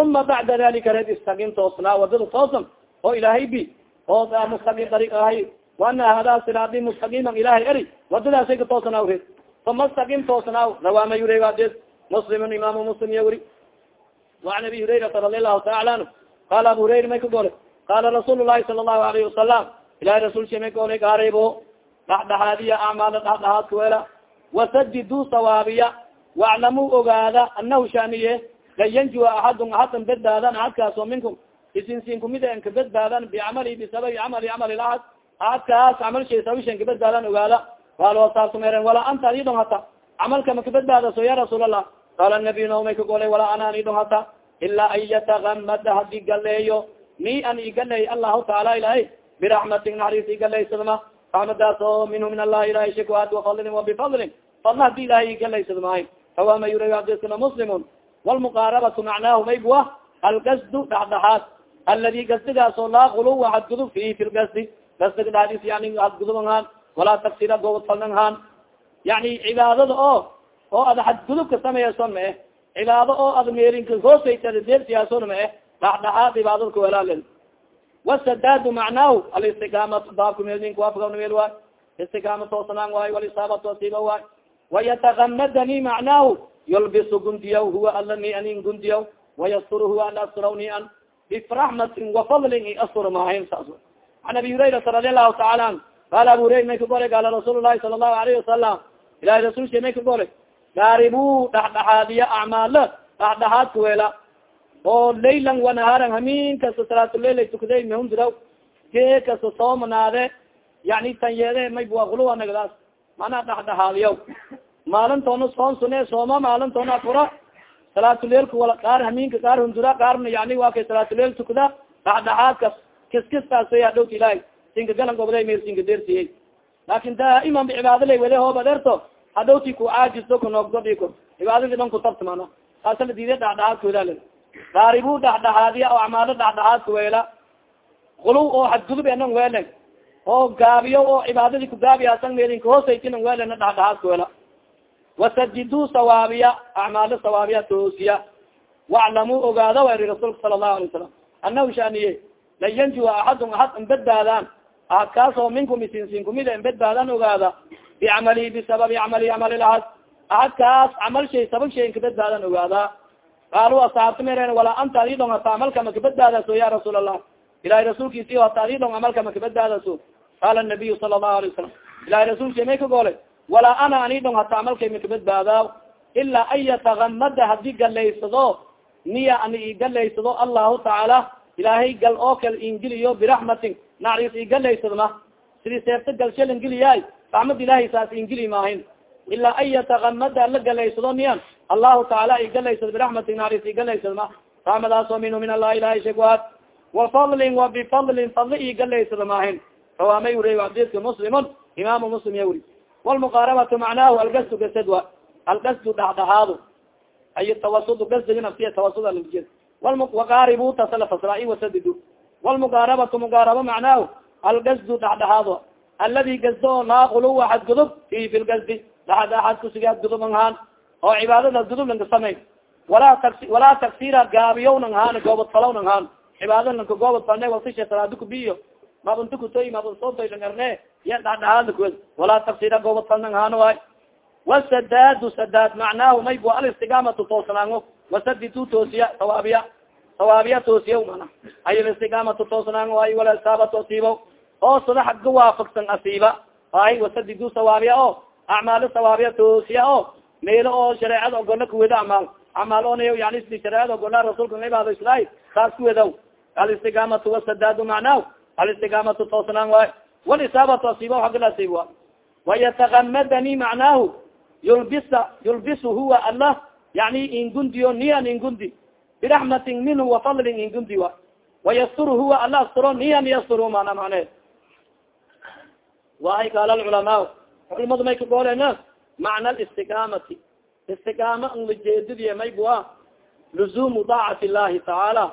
A: uma bacda dalika reed istagin toosnaa waddada toosan oo ilaahay bi oo mustaqim darig ahay waana hada siraadi mustaqiman ilahay eri wadadaasay ka toosnaaw reed uma staqim toosnaaw rawaama yuregaades muslimun imaamu muslim iya weri waan abi hurayrata radi allahu taala anhu qaala abu hurayra may ka gole qaala rasuul lahi sala allahu alayhi wasalam ilahay rasulsha may kaole gaareybo dhaxdhaxaadiya acmaala dhaxdhaxaadka weela. Wasadidu sawaabiya waclamuu ogaada anahu shaniye lan yanjua axadun axadan badbaadan axadkaas oo minkum. Isinsin kumida en kabadbaadan bicamali bisababi camali camali laad axadkaas camal shay sawishan kabadbaadan ogaada. Qaal saasumeren walaa anta adidon hata camalka ma kabadbaadaso ya rasuul allah qaala nabiy naumay kagolay walaa ana anidon hata ilaa an yatagamada hadi galeeyo mi an igaleey allahu taala ilahay biraxmatin naxariis igaleeysadma raxmadaas oo minhu min allahi ilahay shikuad wafadlin wabifadlin fadla hadi ilahay igaleysad maahay hawama yura adisna muslimun wlmuqaarabatu macnaahu maybua algasdu dhaxdhaxaad aladi gasdigaas laa guluwa hadgudub fi fi lgasdi gasdiga dhaadis yani hadgudub ahaan walaa tagsira gobod falnan haan yani cibaadada oo oo ad hadgudubka sameeyason ma eh cibaado oo ad meerinka hoosaytadeersiyaasona ma eh dhaxdhaxaad cibaadada kawalaalen wasadaadu macnaahu alistiqaamat baabka meel waay istiqaama toosnaan waay walisaaba toosiba waay wayatagamadani macnaahu yulbisu gundiyaw huwa ala ni anin gundiyaw wayastur huwa ala asraw ni an biraxmatin wafadlin i astur maahayn saas an abi hurayrata radi allahu taala an qaala abu hurayra may ka golay qaala rasuul lahi sala allahu alayhi wasalam ilahi rasulsha may ka golay gaaribu dhexdhexaadiya acmaalo dhexdhexaadka weela oo laylan wanahaaran hamin kasta salaatuleyla tukaday mahundiraw gee kasta soomanaade yani tanyeede may buakuluwa nagdaas manaa dhexdhexaadiyaw maalintoona soon sune sooma maalintoona afura. Salaatuleilka wala qaar haminka qaar hundura qaarna yani waa kay salaatuleil tukada dhexdhexaadkas kiskistaasaya dhowta ilahay sinka galan gobday meel sinka dersiyey laakin daa'iman bicibaado lay wele hoob adeerto hadhowti ku caajisto kunoogdo dhiko cibaadadii dhan kutabtamana taasa la diiday dhexdhexaadkooda le daaribu dhexdhexaadiya oo acmaalo dhexdhexaadka weela. Kuluw oo xadgudub enan weelen oo gaabiyo oo cibaadadii kugaabiyasan meelinka hoosaytinan weelena dhexdhexaadka weela. Wasadidu sawaabiya acmaalo sawaabiya toosiya. Waclamuu ogaada weri rasuulka sala allahu alay wasalam anahu shaniye lan yanjua axadun axad an badbaadaan. Ahad kaasoo minkum isinsin kumid an badbaadaan ogaada. Bicamalihi bisababi camali camali ahad ahad kaas camal shay sabab shay inka badbaadan ogaada qaalu asaabta mereen walaa anta adi dhong hata amalka maka badbaadaso ya rasuul allah ilahay rasuulkiisi hata adi dhong amalka maka badbaadaso qaala nabiyu sala allahu alay wasalam ilahay rasuulki may ka goolay walaa ana ani dhong hata amalkay maka badbaada ilaa an yatagamada haddii galaysado niya ani igalaysado allahu tacaala ilaahay gal oo kal ingeliyo biraxmatin naxariis igalaysado ma sidii seefta galshal ingeliyaay raxmad ilahay saas ingeli maahin ilaa an yatagamada ala galaysado niyan allahu tacaala igalaysado biraxmatin naxariis igalaysado ma. Raxmadaasoo minhu min allah ilahay shegwaad wafadlin wa bifadlin fadli igalaysado maahin rawaamay wuriy xadiiska muslimun imaamu muslim ya wuri walmuqaarabatu macnaahu algasdu gasad wa algasdu dhexdhexaado ay tawasud gasdiga nafsiya tawasud aljeed waqaaribu tasala fasrai wasadidu walmuqaarabatu muqaaraba macnaahu algasdu dhexdhexaado aladi gasdo oo laa kuluwa xadgudub fi fi lgasdi adgudub ang haan oo cibaadada adgudub lanka samay walaa ta walaa tagsira gaabiyow nang haan goobad falaw nang haan cibaada lanka goobad falne wasisha salaado kubiyo mabunta kutoy mabun sotoy lang arne ya kuwed walaa tagsira goobad fal nang haan waay wasadaadu sadaad macnaahu may bu alistigaamatu toosnaango. Wasadidu toosiya sawaabiya sawaabiya toosiya mana ay alistigaamatu toosnaango ay wala isaabatu asiibo oo sada xagga waafagsan asiiba. Ay wasadidu sawaabiya o acmaalo sawaabiya toosiya o meelo oo shareecada ogola kuweda amaal amaal on yani shareecada ogola rasuulka cibaado islaay saas kuwedaw alistigaamatu wasadaadu macnaahu alistigaamatu toosnaan waay. Walisaabatu asiiba agga la asiib wa wayatagamadani macnaahu yulbisa yulbisu huwa allah. Yani ingundiyo niyan ingundi biraxmatin minhu wafadlin ingundi wa wayasturu huwa alla asturo niyan yasturu mana macne waay qaala lculamaa culamadu may ka goolena macna listiqaamati istiqaama anlajeedadiy may bua luzumu daacati illahi tacaala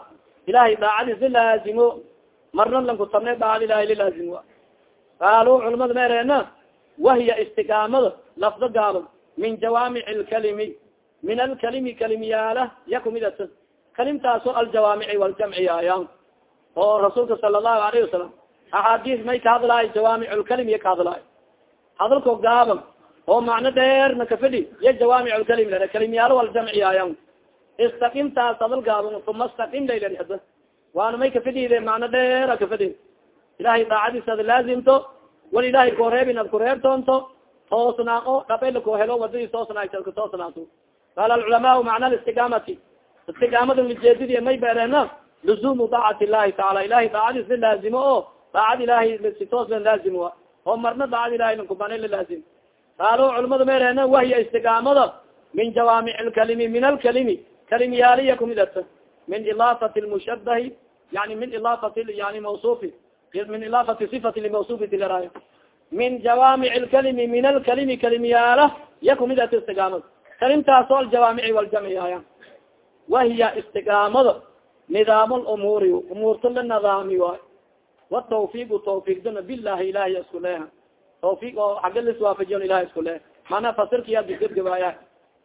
A: ilahay daacadiis lilaazimo marna lankutabne daacad ilahi lilaazimo qaalu culamada meereena wahiya istiqaamada lafdo gaaban min jawaamic lkalimi min alkalimi kalimiyaala ya kumidat kalimtaaso aljawaamici waljamciyaayaan oo rasuulka sala allahu alayhi wasalam axaadiis may ka hadlaayo jawaamic lkalim ya ka hadlaayo hadalko gaaban oo macno dheerna kafadhi ya jawaamic lkalim la kalimyaalo waljamciyaayaan istaqimtaas hadal gaaban uma staqim laylan hada waana may kafadhide macno dheera kafadhi ilahay daacadiis ad laazimto wal ilahay kooreebin ad kureebtoonto toosnaao dhabayla koo helo wadadii toosnaaka toosnaato qaala alculamaau macna listiqaamati istiqaamada lijeedidi may beereena luzumu daacati illahi tacaala ilahay daacadiis la laazimo o daacad ilahay si toos la laazimo. A oo marna daacad ilahay lankubana la laazim qaalo culamada meereena wahiya istiqaamada min jawaamic lkalimi min alkalimi kalimyaaliya kumidata min ilaafati lmushabahi yani min ilaafati yani mawsufi min ilaafati sifati limawsufi dilaraay min jawaamic lkalimi min alkalimi kalimyaala ya kumidata istiqaamada kalimtaasoo aljawaamici waljamciyaaya wahiya istiqaamada nidaam lumuuri umuurta la nidaami waay watawfiiqu tawfiiqdana bilahi ilahiy isku leeha oo xagga liswaafajiyon ilahi isku leeha mana fasirkiya bigebgabaaya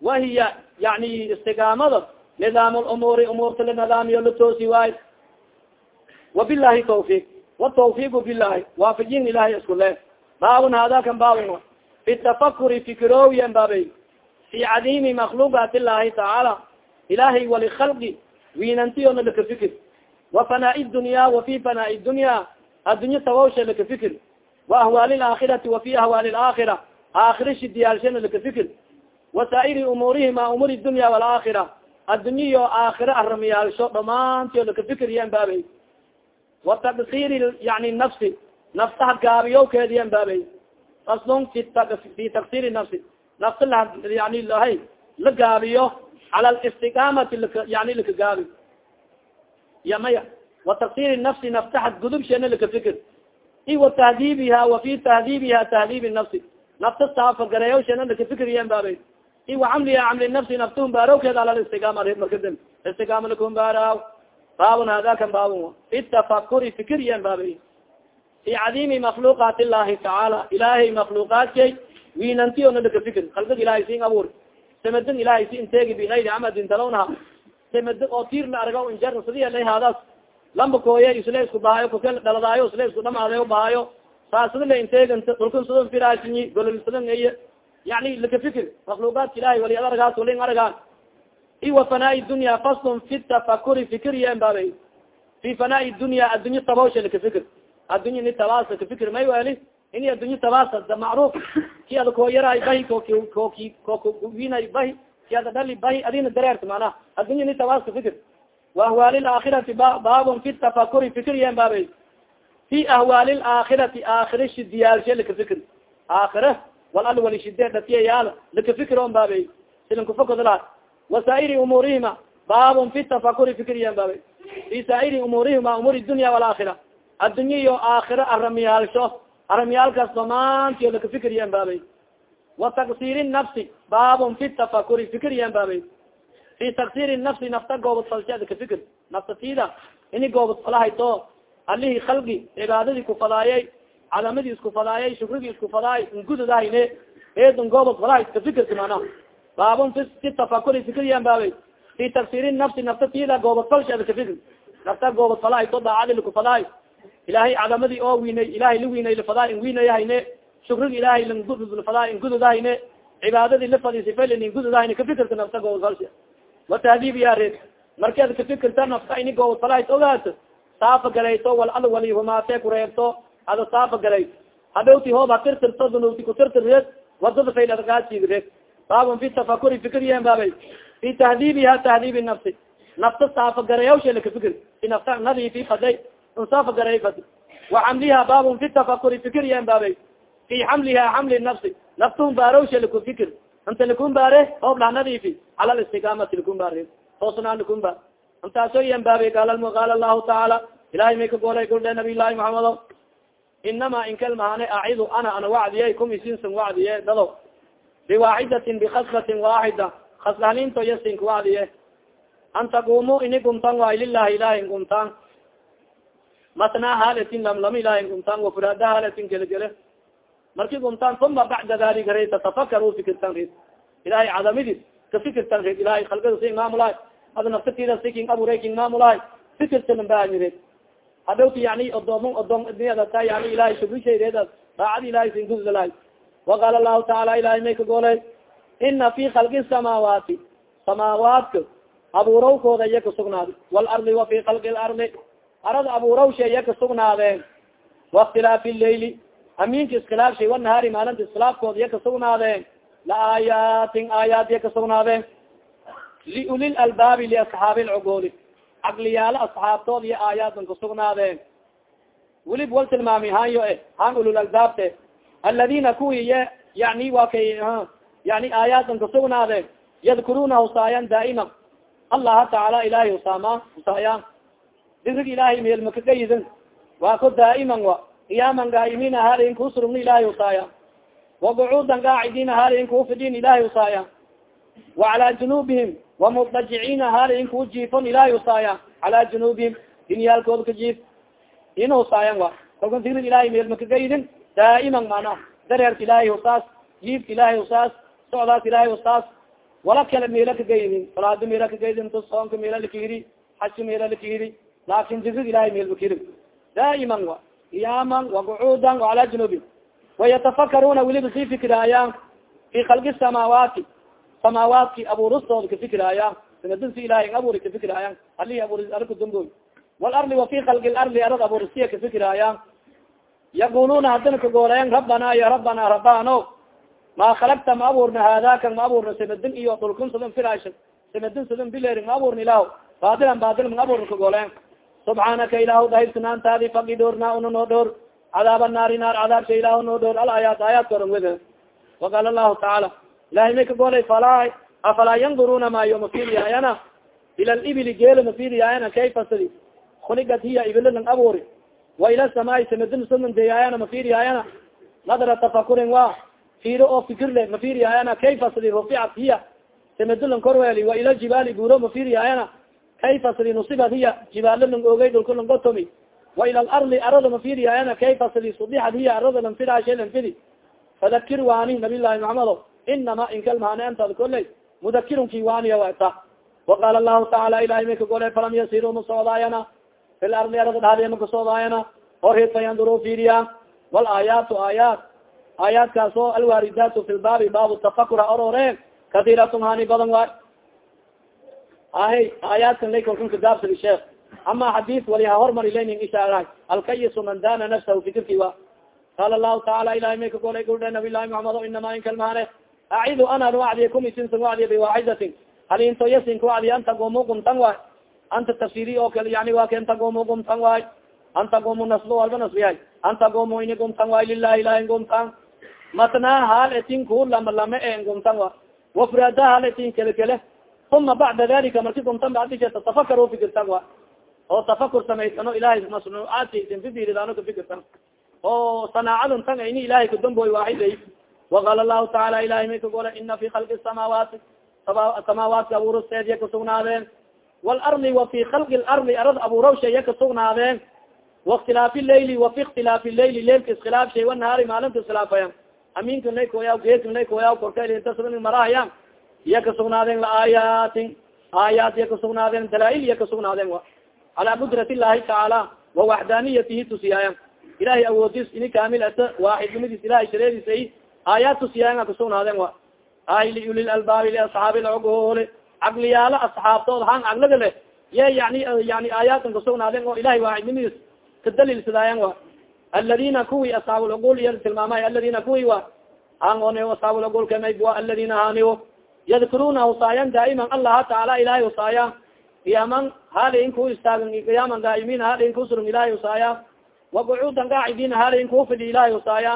A: wahiya yani istiqaamada nidaam lumuuri umuurta la nidaamiyo la toosi waay wabilahi tawfiiq watawfiiqu bilahi waafajiyin ilahi isku leh baabun hada kan baabun fi tafakuri fikirooyan baabay fi cadiimi makluuqaat illahi tacaala ilahay wali khalqi wiinantiyona laka fikir wa fanaa dunya wa fi fanaa dunya addunya tabawsha lakafikir wa ahwaali laakhirati wa fi ahwaali laakhira aakhira shidiyaalshana lakafikir wasaa'iri umuurihima umuuri dunya walaakhira addunyayo aakhira aramiyaalsho dhamaantiyo lakafikiryan baabey wa taksir yani nafsi naftaha gaabiyowkeediyan baabey aslun fi taksir nafsi nafta la yani lahay la gaabiyo cala listiqaamati yani laka gaabi ya maya wa taksir nafsi naftaha gudubshena lakafikir i wa tahdiibiha wa fi tahdiibiha tahdiib nafsi. Nafta saafagareeyawshena lakafikiryan baabey i wa camliha camli nafsi naftuhum baarowkeeda ala listiqaama reed markadem istiqaama lakum baaraw baabun hadakan baabun fi tafakuri fikiryan baabey fi cadiimi makluuqaat illahi tacaala. Ilaahay makluuqaatkay winantiona lakafikir kalbig ilahay sin abuur. Samadin ilahay si inteegi bigayri amadin talownaha samadi oo tiir la arga injar sidiya la haadaas lamba kooye isla isku bahaayo kuka dhaladaayo isla isku dhamaadayo bahaayo saasida la inteegant dhulkan sidan firaasinyi gololsadan eye yani lakafikir makluuqaadka ilahay wali ad argaas walin argaan i wa fanaa dunya faslun fi tafakuri fikiryen baabay fi fanaa dunya addunya tabawsha lakafikir addunya ni tabaas lakafikir may weli ini addunya tabaasa macruuf. Ki ada koo yaray bahi kokowinay bahi ki ada dhali bahi adina dareerta manaha addunya ni tabaaska fikir. wa ahwaali laakhirati baabun fi tafakuri fikiryen baabay fi ahwaali laakhirati aakhira shidiyaalshe lakafikir aakhira wal al wali shide dhatiyayaal lakafikir on baabay silankufakodla wasaa'iri umuurihima baabun fi tafakuri fikiryen baabay fi saa'iri umuurihima umuuri dunya walaakhira addunya iyo aakhira aramiyaalsho aramyaalkaas damaantiyo lakafikiryen baabay wa taksir nafsi baabun fi tafakuri fikiryen baabay fi taksir nafsi nafta goobod falsheeda kafikir nafta tida ini goobod falahayto alihi khalgi cibaadadii kufadaayay calamadii isku fadaayay shukrigii isku fadaay ngududahayne eedun goobod falahay kafikirka mana baabun fi tafakuri fikiryen baabay fi taksir nafsi nafta tida goobod falsheeda kafikir nafta goobod falahayto daacadi lakufadaay ilahay cadamadii oo winay ilahay la winay lafadaa in winayahayne shukriga ilahay lafadaa in gududahayne cibaadadii lafadi sifaylan in gududahayne kafikirta nafta watahdiib ya reed markeed kafikirta nafta ini goobodfalahayt ogaato saafa garayto wal al wali humaatee kureebto ada saafa garayt hadhowti hoob hatirtirto dunowti kutirtir reed waddada fayladagaasiig reed baabun fi tafakuri fikiryen baabay. Fi tahdiibiha tahdiibi nafsi. Nafta saafa garayawsha lakafikir i nafta nadiifi faday saafa garay fadi wa xamliha baabun fi tafakuri fikiryen baabay. Fi xamliha xamli nafsi. Naftun baarowsha lakun fikir inta lakun baare hoob lah nadiifi cala listiqaamati lakun baare toosnaan lakun baar intaaso yan baabay qaal qaala allahu tacaala ilahay may ka goolay gurdhe nabiy llahi maxamedo inama inkalmahane acidu ana ana wacdiye kum isinsan wacdiye dado. Biwaaxidatin bikhaslatin waaxida khaslahaninto yasink wacdiye an taqumu ini gumtan waay lilahi ilahi gumtaan. Masnaa halatin lam lama ilahi gumtaan wafuraada halatin gele gele marki gumtaan uma bacda dalika red tatafakaru fikirtan red ilahay cadamidis ka fikirtan red ilahay khalgada si maamulahay ada naftatida si king aburay king maamulahay fikirtanan baani red hadhowti yani odoomo odoom adata yani ilahay shugrishay reedas daacadi ilahay singudalahay waqaala lahu taala ilahay may ka goolay ina fi khalqi samaawaati. Samaawaadka abuurawkooda iya kasugnaadi walardi wa fi khalqi lardi. Arada abuurawsha iya kasugnaadeen waاktilaafi leyli aminka iskhilaafshay wanahaari maalinta iskhilaafkooda iya kasugnaadeen la aayaatin aayaat iya kasugnaadeen liuli lalbaabi liasxaabi lcuguuli caqliyaalo asxaabtood iyo aayaadan kasugnaadeen welib wal tilmaami hanyo e han ulul albaabte aladina kuwii ye yani wa kay yani aayaadan kasugnaadeen yadkuruna husaayan daa'ima allaha tacaala ilahay husaama husaayaan dirig ilahay meelmakagayidin waa ko daa'iman wa qiyaaman gaaimiin ahaaliin kusurugni ilahay husaaya wagucuudan gaacidiin ahaaliin kuufidin ilahay husaaya wacalaa junubihim wamudajiciin ahaaliin kuu jiifon ilahay husaaya calaa junubihim dinyaalkooda ka jiif. In husaayan wa. Kalkan dirig ilahay meelmakagayidin daa'iman mana dareerka ilahay husaas jiifka ilahay husaas socdaas ilahay husaas wala kale meela kagayidin salaado meela kagayidin to soonka meela lakihiri xajka meela lakihiri laakin dirig ilahay meel makiri daa'iman wa qiyaaman wagucuudan wacalaa junubi. Wayatafakaruna weliba sii fikiraayaan fi khalqi samaawaati samaawaatki abuurustooda kafikiraayaan sanadinsi ilahay aburi kafikiraayaan alihi aburi arka damboy walarli wafi kalgi larli arad abuursiya kafikiraayan yaquluna hadina kagoolayan rabbana ya rabbana rabano ma khalagta ma abuurna haadakan ma abuurna samadin iyo dhulkun sadan firash samadin sadan bileeri ma abuurna ilahu badilan badil ma abuurna kagoolayan subxaanaka ilahu dahibsanaantaadi fakidorna una noo dhoor cadaaba naari naar cadaabsha ilahu noo dhoor alayaat aayaadka oran wed waqaala lahu tacaala ilahay may kagoolay falaa afalaa yanduruna mayo mafiriyaayana ila libili geelo mafiriyaayana kayfa sidi kuligat hiya ibilalang abuuri. Wa ila samaai samadin samandeyaayana mafiriyaayana nadra tafakurin wa firo oo fikirle mafiriyaayana kayfa sidi ruficat hiya samadilan korweeli wa ila jibaali buuro mafiriyaayana kayfa sidi nusibad hiya jibaalalang ogey dhulka langotomi wa ila alarli arada mafiriyaayana kayfa sidi sudixad hiya arada lan firaashe lan fidi fadakir waani nabiy llahi maxamedo inama inkalmaane antad koley mudakirunki waaniya wata waqaala lahu tacaala ilahay may kagole falam yasiru masoodaayana fi lardi arada dhahdiya makasoodaayana horheed fayanduru fiiriya wal aayaatu aayaat aayaadkaas oo alwaaridaatu fi lbaabi baabu tafakur orore katiiratun hani badan waay ahe aayaadkan lay kalkun kagaabsadi sheekh. Ama xadiis wali ha hormari laynin ishaarahay alkayisu man dana nafsahu fikirki wa. Qaala lahu tacaala ilahay may kagolay guldhe nabiy llahi maxamed inama inkalmaane acidu ana wacdiya kumisinsan wacdiya biwaxidatin halinto yasin kuwacdiya an tagumu gumtan waay. Anta tafsiri oo kale yani waa ken tagumu gumtan waay. An tagumu nasbo walba nasbiyahay an tagumu ini gumtan waay lilahi ilahi gumtan matnaa hal etin ku lama lama en gumtan wa wafrada hal etin kele uma bacda dalika marki gumtan bacdishe tatafakar fikirtan wa oo tafakur samaysano ilahay masnuucaadki sinfidiridano kafikirtan oo sanaacadun tan ini ilahay kadamboy waaxiday waqaala lahu tacaala ilahay may kagola ina fi khalqi samaawaati samaawaatki abuurasteediya kasugnaadeen waalardi wa fi khalqi lardi arad abuurawshaya kasugnaadeen waاktilaafi leyli wa fi اktilaafi leyli leelka iskhilaaf shay wanahaari maalinta iskhilaafaya aminka nay koya geedka nay koya korkatasn marahaya iya kasugnaadeen laayaatin aayaat iya kasugnaadeen dalaail iya kasugnaadeen wa. Calaa qudrat illahi tacaala wa waxdaaniyatihi tusiyaaya ilahay awoodis ini kamil ata waaxidnimadiis ilahay shareediis ay aayaad tusiyaaya kasugnaadeen wa. Ay liuli albaabi liasxaabi lcuguli caqliyaalo asxaabtood han caqliga leh ye yani yani aayaadkan kasugnaadeen oo ilahay waaxidnimadiis kadaliilsadaayan wa. Aladina kuwi asxaab lcugul iya tilmaamay aladina kuwi wa. Han one asxaab lcugul kamay wa aladina haniwo yadkuruna husaayan daa'iman. Allaha tacaala ilahay husaaya qiyaman halin ku istaagan qiyaman gaaimiin halin kusurun ilahay husaaya wagucuudan gaacidiina halin ku fidhi ilahay husaaya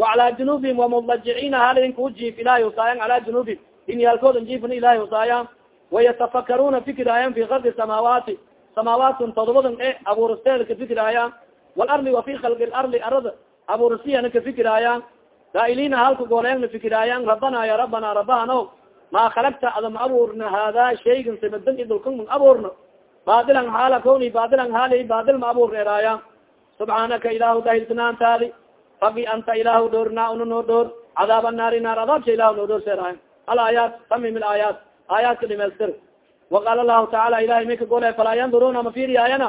A: wacalaa junubihim wamudlajiciina halin ku jiif ilahay husaayan calaa junubihim dinyaalkoodan jiifin ilahay husaaya wayatafakaruuna fikiraayan fi kalqi samaawaati. Samaawaatun todobadan e abuuristeeda kafikiraaya walarli wa fi khalqi larli arada abuurisiyana kafikiraaya daailiina halka gooleegna fikiraayan rabbana ya rabbana rabahano ma khalagta ada ma abuurna hada shaygan samadan idulkan ma abuurna badilan haala koni badilan haali badil ma abuurna eraaya subxaanaka ilaahu dahilsanaantaadi fagi anta ilaahu dhoorna una noo dhoor cadaaba naari naar adaabsha ilahu noo dhoor seeraay alaayaat tamim ilaayaat aayaadka dhimaystir waqaala lahu tacaala ilahay may ka gole falaa yanduruna mafiriyaayana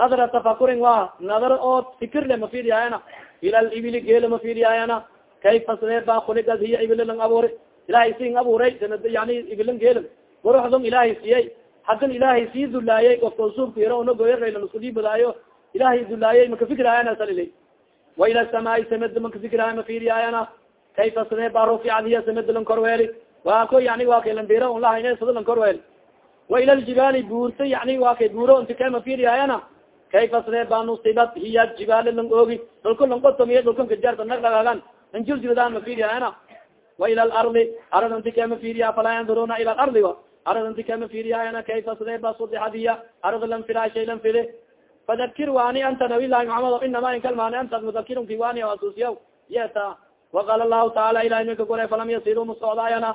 A: nadra tafakurin wa nadar oo fikirle mafiriyaayana ila libili geelo mafiriyaayana kayfa sidee ba kuligad hiya ibililang abuuri ilahay sin abuuray yani ibilan geelan guruxdum ilaahay siyey hadan ilaahay sii dulaayey ofka suubka yaro una goyarayla iskudibadaayo ilahay dulaayey makafikiraayana salila wa ila samaai samada makafikiraaya mafiriyaayana kayfa sidee ba ruficad hiya samadalan korweeli waa ko yani waa kay lambira un lahayne sadalan korweeli wa ila ljibaali buurta yani waa kay buuro inti kay mafiriyaayana kayfa sidee ba nusibat hiya jibaali lang oogi. Dhulka langotomiye dhulkan kajarta nagdhagaagan anjurjirdan mafiriyaayana waila lardi arad inti kama firiya falaa yanduruna ila lardi arad inti kama firiyaayana kayfa sidee ba sudixad hiya arad lan firaashay lan fili fadakir wani anta nabiy llahi maxamed inama inkalmaani anta mudakirunki wani asusiya yeta waqaala lahu taala ilahi mika gole falam yasiru masocdaayana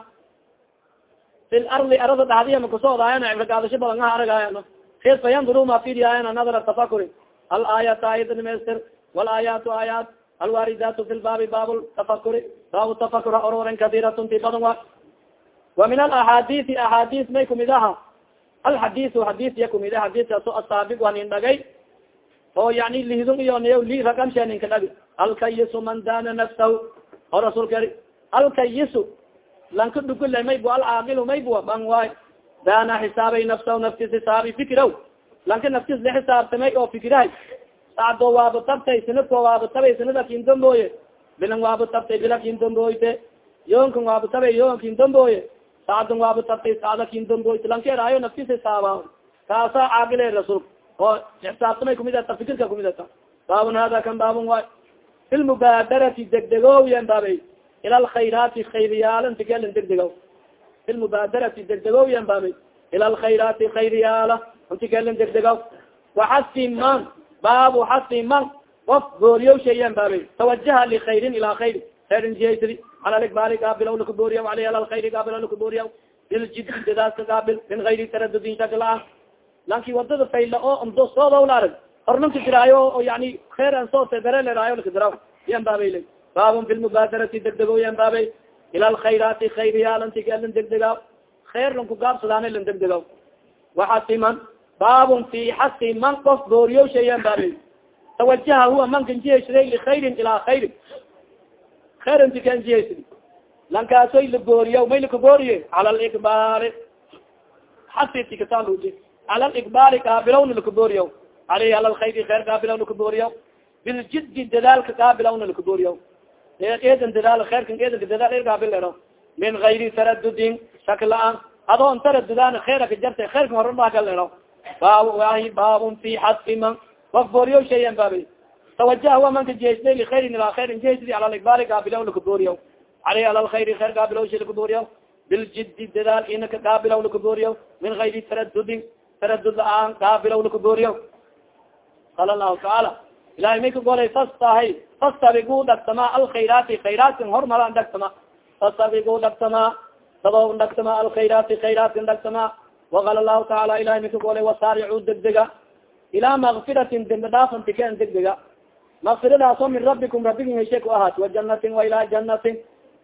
A: fi lardi arada dhadiya makasocdaayana cibragaadasho badan aha aragaayana kes fa yanduru ma firiyaayana nadara tafakuri alaayat aayad dhamaystir walaayaatu aayaat alwaaridaatu fi lbaabi baab tafakuri baab tafakur ororen kadiratun ti badan wa wa min alaxaadisi axaadis may kumid aha alxadisu xadis ya kumid a xadiskaaso asaabiq wanin dhagay oo yani lihdun iyo niy li ragamsha ninka dhagi alkayisu man dana nafsahu oo rasuulka eri alkayisu lanka dhukula maybu alcaaqilu maybu ban waay dana xisaabay nafsahu naftis xisaabi fikiraw lanka naftis la xisaabtamay oo fikirahay sacdo waaba tabtay sanadko waaba tabay sanada kindambooye bilan waaba tabtay bila kindamboyte yoonkan waaba tabay yoon kindamboye sacdan waaba tabtay sacda kindamboyte lankeerayo naftis xisaaba kaasa caagile rasuulka oo xisaabtamay kumid ata fikirka kumid ata baabun hada kan baabun waay. Fi degdegooyan baabay. Ila alkhayraati khayriyaalan tigelan degdegaw fi degdegooyan baabay. Ila alkhayraati khayriyaala ntigelan degdegaw waxasi man baabu xasi man of booriyow sheeyan baabay tawajaha likayrin ilaa khayr khayrin jihaysadi ala ligbaali gaabilaw lakabooriyaw aleyh ala lkhayri gaabilaw lakabooriyaw biljidi dadaaska gaabil min gayri taradudin shaki la'aan lanki waddada fayla oo amdo soodaw la arag hornanka diraayo oo yani kheer an soo darelerayo lakadiraw yan baabay le baabun fi lmubaadarati degdego yan baabay ila alkhayraati khayriyaalantigalan degdegaw kheer lanku gaabsadaana lan degdegaw waxasiman baabun fi xasi man qof booriyo sheeyan baabay tawajaha huwa mankan jihaysaday likayrin ilaa khayrin. Khayranti kan jihaysadi lankaasoy la booriya may lakabooriye cala liqbaali xasiti kasaluji cala liqbaali kaabilawna lakabooriya aleyhi ala lkhayri kheer kaabilaw lakabooriya biljidi dadaalka kaabilawna lakabooriya eedan dadaal kheerkan eedanka dadaal er kaabil ero min gayri taradudin shak la'aan adoon taradudaan kheeraka jarta kheerkan horadakal ero bawahi baabun fi xasfi man waf booriyo shayan baabi tawajaha wa manka jihaysday likayrin ilaa khayrin jihaysdi ala liqbaali kaabilaw lakabooriya aleyhi ala lkhayri kheer kaabilaw sha lakabooriya biljidi dadaal inaka kaabilaw lakabooriya min gayri taradudin taradud la'aan kaabilaw lakabooriya qala lahu tacaala ilahay may ka golay fastahay fastabigu dhagsama alkhayraati khayraatkan hormaran dhagsama fastabigu dhagsama dado dhagsama alkhayraati khayraatkan dhagsama waqala lahu tacaala ilahay may ka golay wasaaricu degdega ilaa makfiratin dembi dhaafanti ken degdega makfiradaasoo min rabbikum rabbigin heshe ku ahaat wa janatin wa ilaa janatin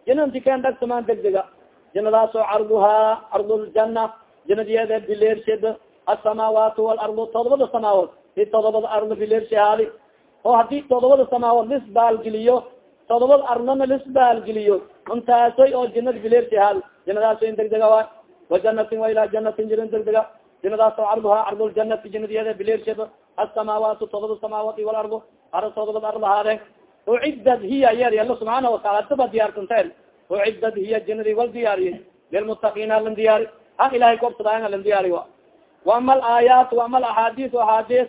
A: jananti ken dhagsamaan degdega janadaasoo carduhaa cardljana janadiyeede bileershed asamaawaatu waalardu todobada samaawood i todobada arlo bileershahaadi oo haddii todobada samaawood lisbaalgeliyo todobada arlona lisbaalgeliyo untaasoy oo janada bileershahaadi janadaaso in degdega waay wa janatin wa ilaa janatin jirin degdega janadaasoo carduhaa carduljanati janadiyeede bileershed asamaawaatu todobada samaawaat waalardu ar todobada arl ahaade ucidad hiya yer yalo subxaana wataala daba diyaarsanteen ucidad hiya janadi wal diyaariyey lilmutaqiina lan diyaari ha ilahay koobsadaayan lan diyaari wa وama alaayaat وama alaxaadis axaadis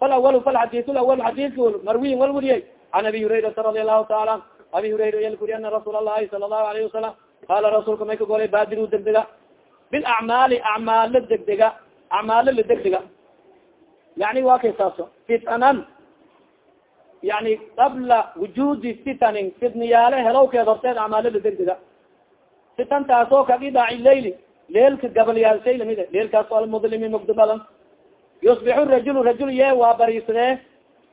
A: falawal falxadis lawal xadisku marwiyin wal wuriyey an abi hurayrata radi allahu taala an abi hurayra yal kuri ana rasuul allahi sala الlahu alayه wasalam qala rasuulka may ka golay baadiru degdega bilacmaali acmaalo degdega acmaalo la degdega. Yani wa kay saaso fitanan yani qabla wujudi fitanin fitniyaale helowkeed horteed acmaalo la degdega. Fitantaasoo kagidaaci layli leelka gabalyaalshay la mid leelkaas almudlimi mugdi badan yusbixu rajul rajul ye waa bariisade.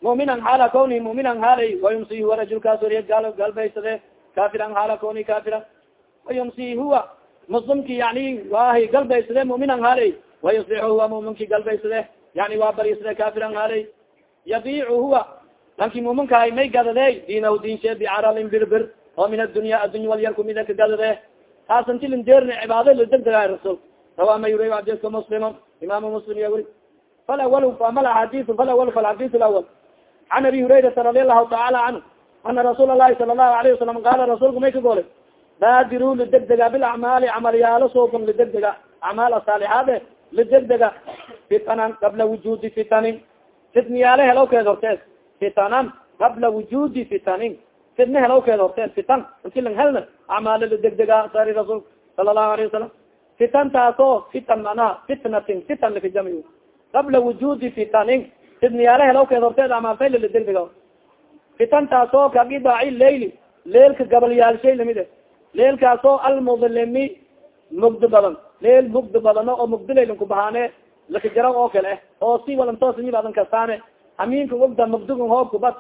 A: Muminan xaala kawni muminan haalay wayumsi huwa rajulkaas wariya gal galbaysade kafiran xaala kawni kafiran wayumsi huwa muslimki yani waahay galbaysade muminan haalay wayusbixu huwa muminki galbaysade yani waa bariisade kafiran haalay yabiicu huwa. Lanki muminkahay may gadade diinahu diinshe bicaralin birbir oo min addunya addunya walyar kumida ka gadade taasanti lindeerna cibaado la degdega rasul. Rawa ma yuri xadiska muslim imam muslim ya wuri. Falawal famal axadis falawal falxadis lawal can abi hurayrata radi allahu taala canhu ana rasuul allahu alayhi wasalam qaala rasuulku may baadiru lidegdega bilacmaali camalyaalo soofan lidegdega acmaal asaalixaade lidegdega fitanan qabla wujudi fitanin. Fitniyaale helowkeed horteed fitanan qabla wujudi fitanin. Fitne helowkeed horteed fitan inti lang helna acmaalo ladegdega sari rasuulka sala allahu alayhi wasalam fitantaasoo fitan manaha fitnatin fitan lakajamiy qabla wujudi fitanin. Fitniyaale helowkeed horteed amaalfayla ladegdega fitantaasoo kagidaaci leyli leelka gabalyaalshay leelkaasoo almudlimi mugdi badan. Leel mugdi badano oo mugdilaylan kubahaane lakajara oo kale eh oo si walantoosnibadan kastaane. Hamiinka ogda mugdigan hoobka bad.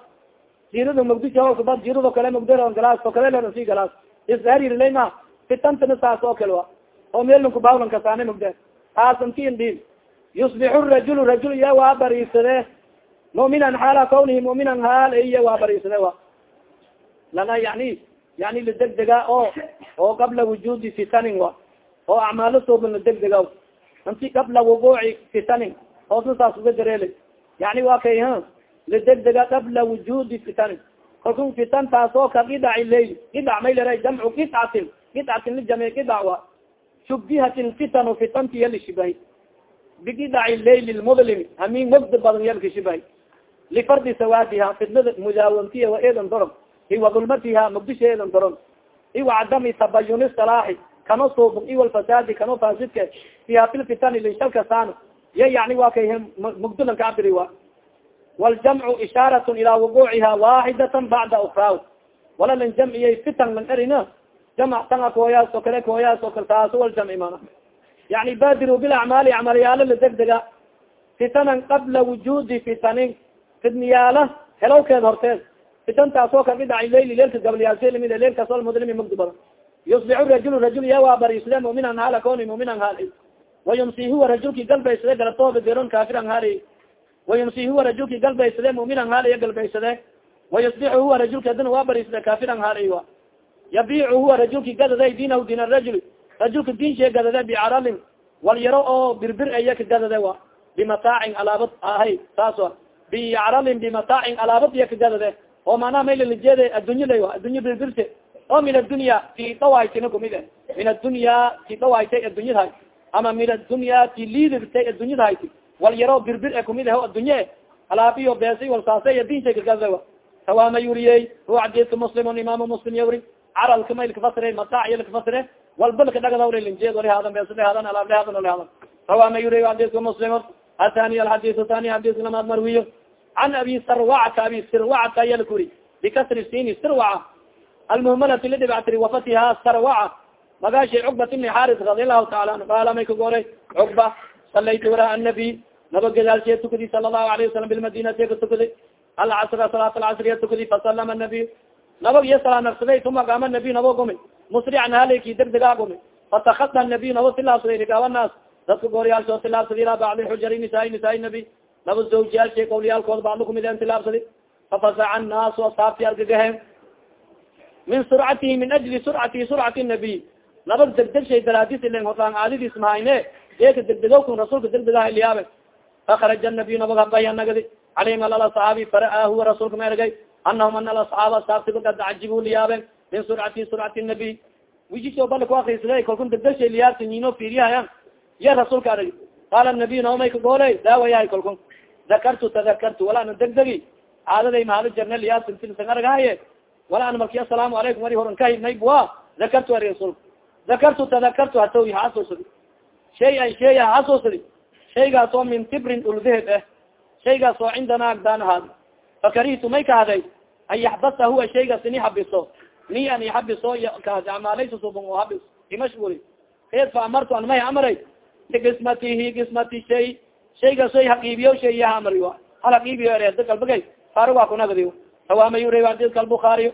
A: Jirada mugdisha hoobka bad jirado kale mugdilon galaas to kale si galaas. Isharirleyma fitantana saas oo kale wa. Oo meellan kubahlan kastaane mugde. Taasantiin dhiil yusbixu rajul rajul iya waa bariisade. Muminan xaala kawnihi muminan haal iya waa bariisade wa. Lana yani yani ladegdega oo oo qabla wujudi fitanin wa oo acmaalo sooban ladegdega inti qabla wuquuci fitanin hoosna saas uga dareelay yani wa kay lidegdega qabla wujudi fitani kalku fitan taasoo ka gidaci leyl gidac maylera jamcu gicatin gicatin lijame gidac wa shubihat lfitanu fitanti yalishibahi bigidaci leyl lmudlim hamin mogda badan yalkashibahi lifardi sawaadiha fitnada mudaawamtiya wa eedan doron iwa dulmatiha mogdisha eedan doron iwa cadami tabayuni salaaxi kano suubun iwa lfasaadi kano fasidka fiha filfitani lishalka saan ya yani wa kay mugdulan kaabiri wa wاljamcu ishaarat ilaa wuquciha waaxidata bacda ukra wala lan jamciyay fitan lan erina jamc tanga kooyaas oo kale kooyaas oo kale taaso wal jamci mana yani badiru bilacmaali acmalyaalo la degdega fitanan qabla wujudi fitanin fidniyaala helowkeed horteed fitantaasoo kabidhaci leyli leelka gabalyaalselimid leelkaas almudlimi mugdi badan. Yusbixu rajul rajul yawa barisade muminan haala koni muminan haal wayumsi huwa rajulki galbaysade galatooba deron kaafiran haali wayumsi huwa rajulki galbaysade muminan haaliya galbaysade wayusbixu huwa rajulki adina waa barisade kaafiran haali wa yabiicu huwa rajulki gadade diinahu diin rajul rajulka diin shee gadade bicaralin wal yaro oo birbir aya ka gadade wa bimataacin alaabad ahay saas a bicralin bimataacin alaabad iya ka oo manaa maylalijeede addunya la addunya birbirte oo min addunya ti dhawaytina kumid min addunya ti dhawaytay addunyadahay ama min addunya ti liidirtay addunyadahayti wal yaro birbir e kumid ah addunye alaabiyo beesay wal saasay ka gadade tawaama yuriyey hu xadiidka muslimun imaamu muslim yawri. Caralka may lakafasire mataac iyo lakafasire walba laka dhagadawrlinjeed wali hadan beesle hadan alaable hadan wali hadan. Tawaama yuriy xadiidka muslimun. Athani alxadis thani xadiska lamaad marwiyo can abi sarwacata abi sirwacata aya lakuri bikasri sini sirwaca almuhmalati lidhibactiri wafatiha sarwaca magaashay cukbat ibni xaris radi allahu taala anhu qaala may kagoray cukba salaytu wara annabi naba gadaalsiya tukadi sala allahu alayh wasalam bilmadinati ka tukadi alcasra salaat alcasriya tukadi fasalama nabiy nabag iyo salaa nafsaday uma gaama nabiy nabo gumi musrican haleyki degdegaa gumi fatakada nabiy nabo tilaabsaday rigaaba naas dadka gooryaalsoo tilaabsadi ilaa bacdi xujari nisaa nisaa nabi naba zawjiyaalshay qawliyaalkood bacdo kumideen tilaabsadi fafasaca annaasu asaabti argagaheen min surcatihi min ajli surcatihi surcati nabiy nabag degdegshay daraadis ilen hodaan aadidis mahayne deeka degdegowkun rasuulka degdegaha iliyaabe fakaraja nabiy nabag habaya nagadi. Calayhim alal asxaabi faraa huwa rasuulka ma ergay. Anahum ana alasxaaba asaabtiba kad cajibu liyaaben min surcati surcati nabiy wijisoo bala ku akrisada kalkun degdegshay liyaabsinino fiiriyahayan ya rasuulka arag qaala nabiy naomay kagoole daawayahay kalkun dakartu tadakartu wala ana degdegi caadaday mahado jarna liyaabsintilsan araghaye wala ana marki asalaamu alaykum wari horan kahidnaybua dakartu ari rasulka dakartu tadakartu hataw haxasuusadi shay an shay haxasuusadi shaygaas oo min tibrin uldehed eh shaygaas oo cindana agdaan ahaad fakarihtu may kahaday an yaxbasa huwa shaygaas ini habiso ni an ihabiso subon oo habis imashguli keed fa amartu an may amray biqismatihi qismati shay shaygaas oy haqiibiyo shay yaha amri a hal haqiibiyo ereeda kalbagay faari waa kunagdi tawaama yura adidka albukaariy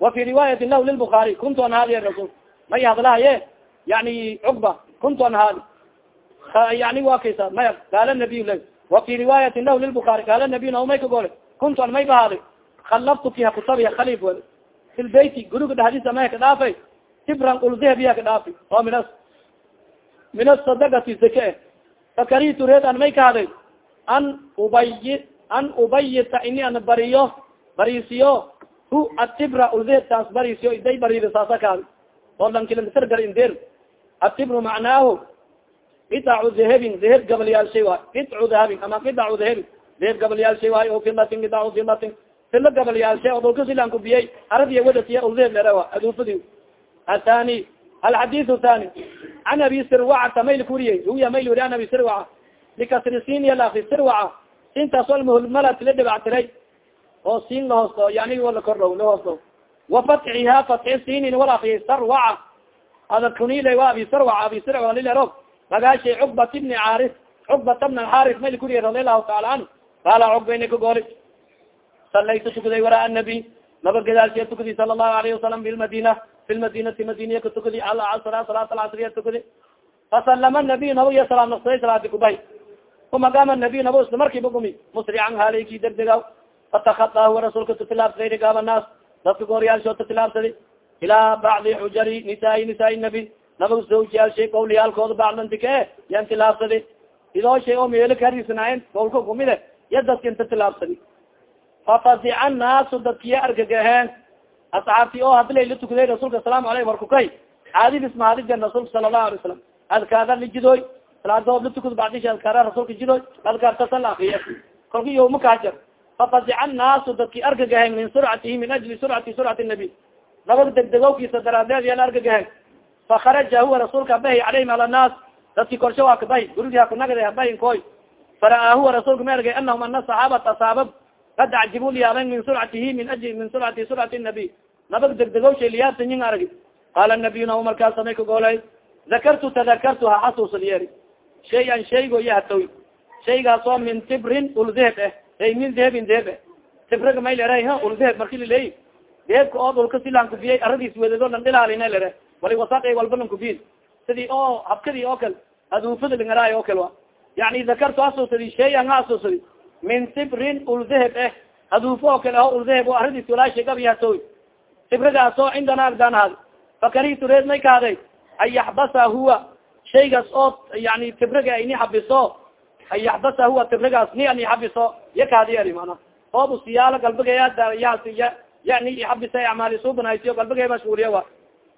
A: wa fi riwaayati lah lilbukaari kuntu an haadi rasul. May hadlahaye yani cugba kuntu an haadi. Yani wa kaysa. Maya qaala nabiy la wa fi riwaayati lah lilbukaari qaala nabiy na may ka gole kuntu an may bahaadi kalaftuki hakutabiya khalif wel fi lbeyti guriga dhahdisa may ka dhaafay. Tibran uldahabiya ka dhaafi. Oo minas. Min asadagati zake fakaritu reed an may kahaday an ubayi an ubayita ini an bariyo barisiyo hu atibra uldehed taas iday barida saasa kaadi oo lankilasargar indeer atibru macnaahu qidacu dahabin daheb gabalyaalshay waay qidcu dahabin ama qidacu dahabin daheb gabalyaalshay waay o filatin qidacu filatin fila oo dulka silan kubiyay aradiya wadatiya uldehed lerawa aduufadi athani alxadithu thani can abi sirwacata mayl kuriyey huya mayl wuri an abi sirwaca bikasri sinya lafi sirwaca sintaas almuhulmalat la dhibactiray oo siin lahoosto yani la kordhow lahoosto wa fatxiha fatxi sinin walakiyay sarwaca ada kunile wa abi sarwaca abi sirwa lilero magaashay cukbat ibni caaris cukbata bna alxaris mayl kuriye radi allahu taala canhu qaala cukbayna kagooli salaytu tukaday waraa nabi naba gadaalsiya tukadi sala allahu alayhi wasalam bilmadina fi lmadinati madiniya ka tukadi alcasra salaat alcasriya tukadi fasalama nabiy naba iyo salaam naqsaday salaadi kubay uma gama nabiy naba isla markiiba gumi musrican haaleyki degdegaw fatakadahu rasuulka tutilaabsaday rigaaba naas dadka gooryaalshoo tutilaabsadi ilaa bacdi xujari nisaai nisaai nabi naba zawjiyaalshay qawliyaalkooda bacdantike yan tilaabsadi idooshay oo meelo karisnaayen golka kumide ya dadka inta tilaabsadi fafadica annaasu dadkiya argagaheen asxaabti oo hadilay la tukaday rasuulka asalaamu aleyh markukay caadidis mahadigan rasuulka sala allahu alay salam adkaara lijidoy salaadoob la tukado bacdisha adkaara rasuulka jidoy adkaartasa la akriya kolka yowma kahajar fafadica annaasu dadki argagaheen min surcatihi min ajli surcati surcati nabiy nabag degdegowkiisa daraadeed yaan argagahen fakaraja huwa rasuulka bahi caleyhim ala naas dadki korsho waa kabahi gurigi hakunagada habahin koy fara'aa huwa rasuulka ma ergay anahum ana saxaabata saabab kad acjibu liyaaben min surcatihi min ajli min surcati surcati nabiy nabag degdegowsha liyaabtayin argi qaala nabiyuna u markaas samay kagoolay dakartu tadakartu ha xasuusad yeeri shay an shaygo yahatoy shaygaas oo min tibrin uldeheb eh. Ay min dehebin deheb eh. Tibraga may lera ha uldeheb marki laleey dehebka oo dhulka silaan kubiyay aradiis wedado lan dhilaalina lere wali wasaq walba lan kubiyin sidii oo habkadii oo kale aduufada lingaraay oo kale wa. Yani dakartu xasuusadi shay an ha min tibrin uldeheb eh. Aduufo oo kale aho uldeheb o gab yahatoy tibragaas oo cindana agdaan ahad fakaritu reed may kahaaday an yaxbasa huwa. Shaygaas oo yani tibraga ini xabiso. An yaxbasa huwa tibragaas ni an ixabiso ya kaadi eri mana oob siyaalo galbigaya yani ixabisa acmaali subanaysiyo galbigay mashguuliya wa.